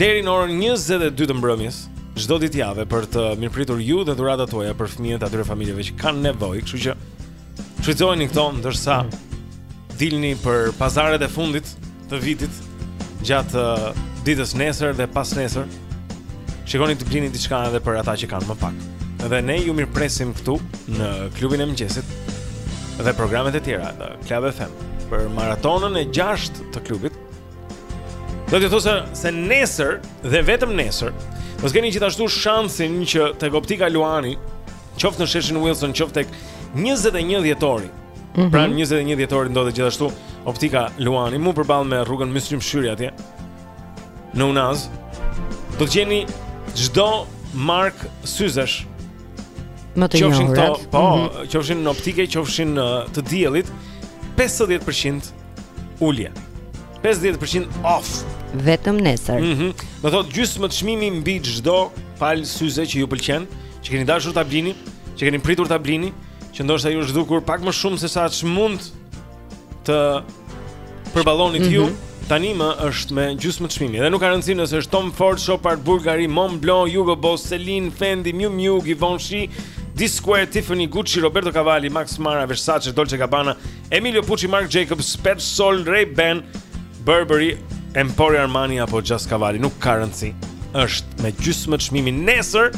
Speaker 1: Deri në orën 22 të mbrëmjes, çdo ditë jave për të mirëpritur ju dhe dhuratat tuaja për fëmijët e atyre familjeve që kanë nevojë, kështu që shfrytëzojeni këto ndërsa dilni për pazaret e fundit të vitit gjatë uh, ditës nesër dhe pas nesër. Shikoni të blini diçka edhe për ata që kanë më pak. Dhe ne ju mirëpresim këtu në klubin e mëngjesit dhe programet e tjera në Club FM për maratonën e 6 të klubit. Do të thosë se nesër dhe vetëm nesër, do të keni gjithashtu shansin që tek Optika Luani, qoftë në sheshin Wilson, qoftë tek 21 dhjetori.
Speaker 2: Mm
Speaker 1: -hmm. Pranë 21 dhjetori ndodhet gjithashtu Optika Luani, mu përballë me rrugën Myslim Shyri atje. Në Unazë do të gjeni çdo markë syzesh
Speaker 2: më të njohur.
Speaker 1: Qofshin këto, po,
Speaker 2: mm
Speaker 1: -hmm. qofshin optike, qofshin të diellit, 50% ulje. 50% off
Speaker 2: vetëm nesër.
Speaker 1: Mhm. Mm do thotë gjysmë çmimi mbi çdo palë syze që ju pëlqen, që keni dashur ta blini, që keni pritur ta blini, që ndoshta ju është dukur pak më shumë se sa ç'mund të përballonit mm -hmm. ju.
Speaker 2: Mhm.
Speaker 1: Tanimë është me gjysmë çmimi. Dhe nuk ka rëndësi nëse është Tom Ford, Chopard, Bulgari, Montblanc, Hugo Boss, Celine, Fendi, Miu Miu, Givenchy, Dsquared, Tiffany, Gucci, Roberto Cavalli, Max Mara, Versace, Dolce Gabbana, Emilio Pucci, Marc Jacobs, Persol, Ray Ban, Burberry, Emporio Armani apo Just Cavalli, nuk ka rëndësi. Është me gjysmë çmimi nesër,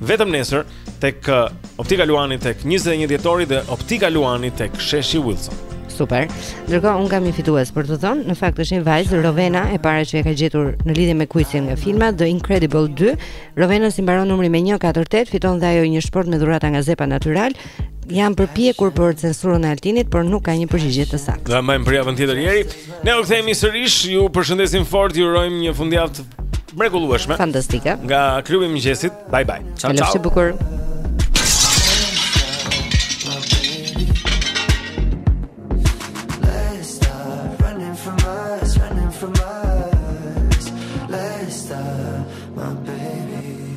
Speaker 1: vetëm nesër tek uh, Optika Luani tek 21 dhjetori dhe Optika Luani tek Sheshi Wilson.
Speaker 2: Super. Ndërkohë unë kam një fitues për të thënë, në fakt është një vajzë Rovena e para që e ka gjetur në lidhje me kuicin nga filmat The Incredibles 2. Rovenës i mbaron numri me 148 fiton dhe ajo një shportë me dhurata nga Zepa Natural. Jam përpjekur për censurën e Altinit, por nuk ka një përgjigje të saktë.
Speaker 1: Do ta mbajmë për javën tjetër Eri. Ne ju kthehemi sërish, ju përshëndesim fort, ju urojmë një fundjavë të mrekullueshme.
Speaker 2: Fantastike.
Speaker 1: Nga klubi i mëngjesit. Bye bye. Ciao ciao.
Speaker 2: Faleminderit bukur.
Speaker 17: Let's start running from us, running from us. Let's start, my baby.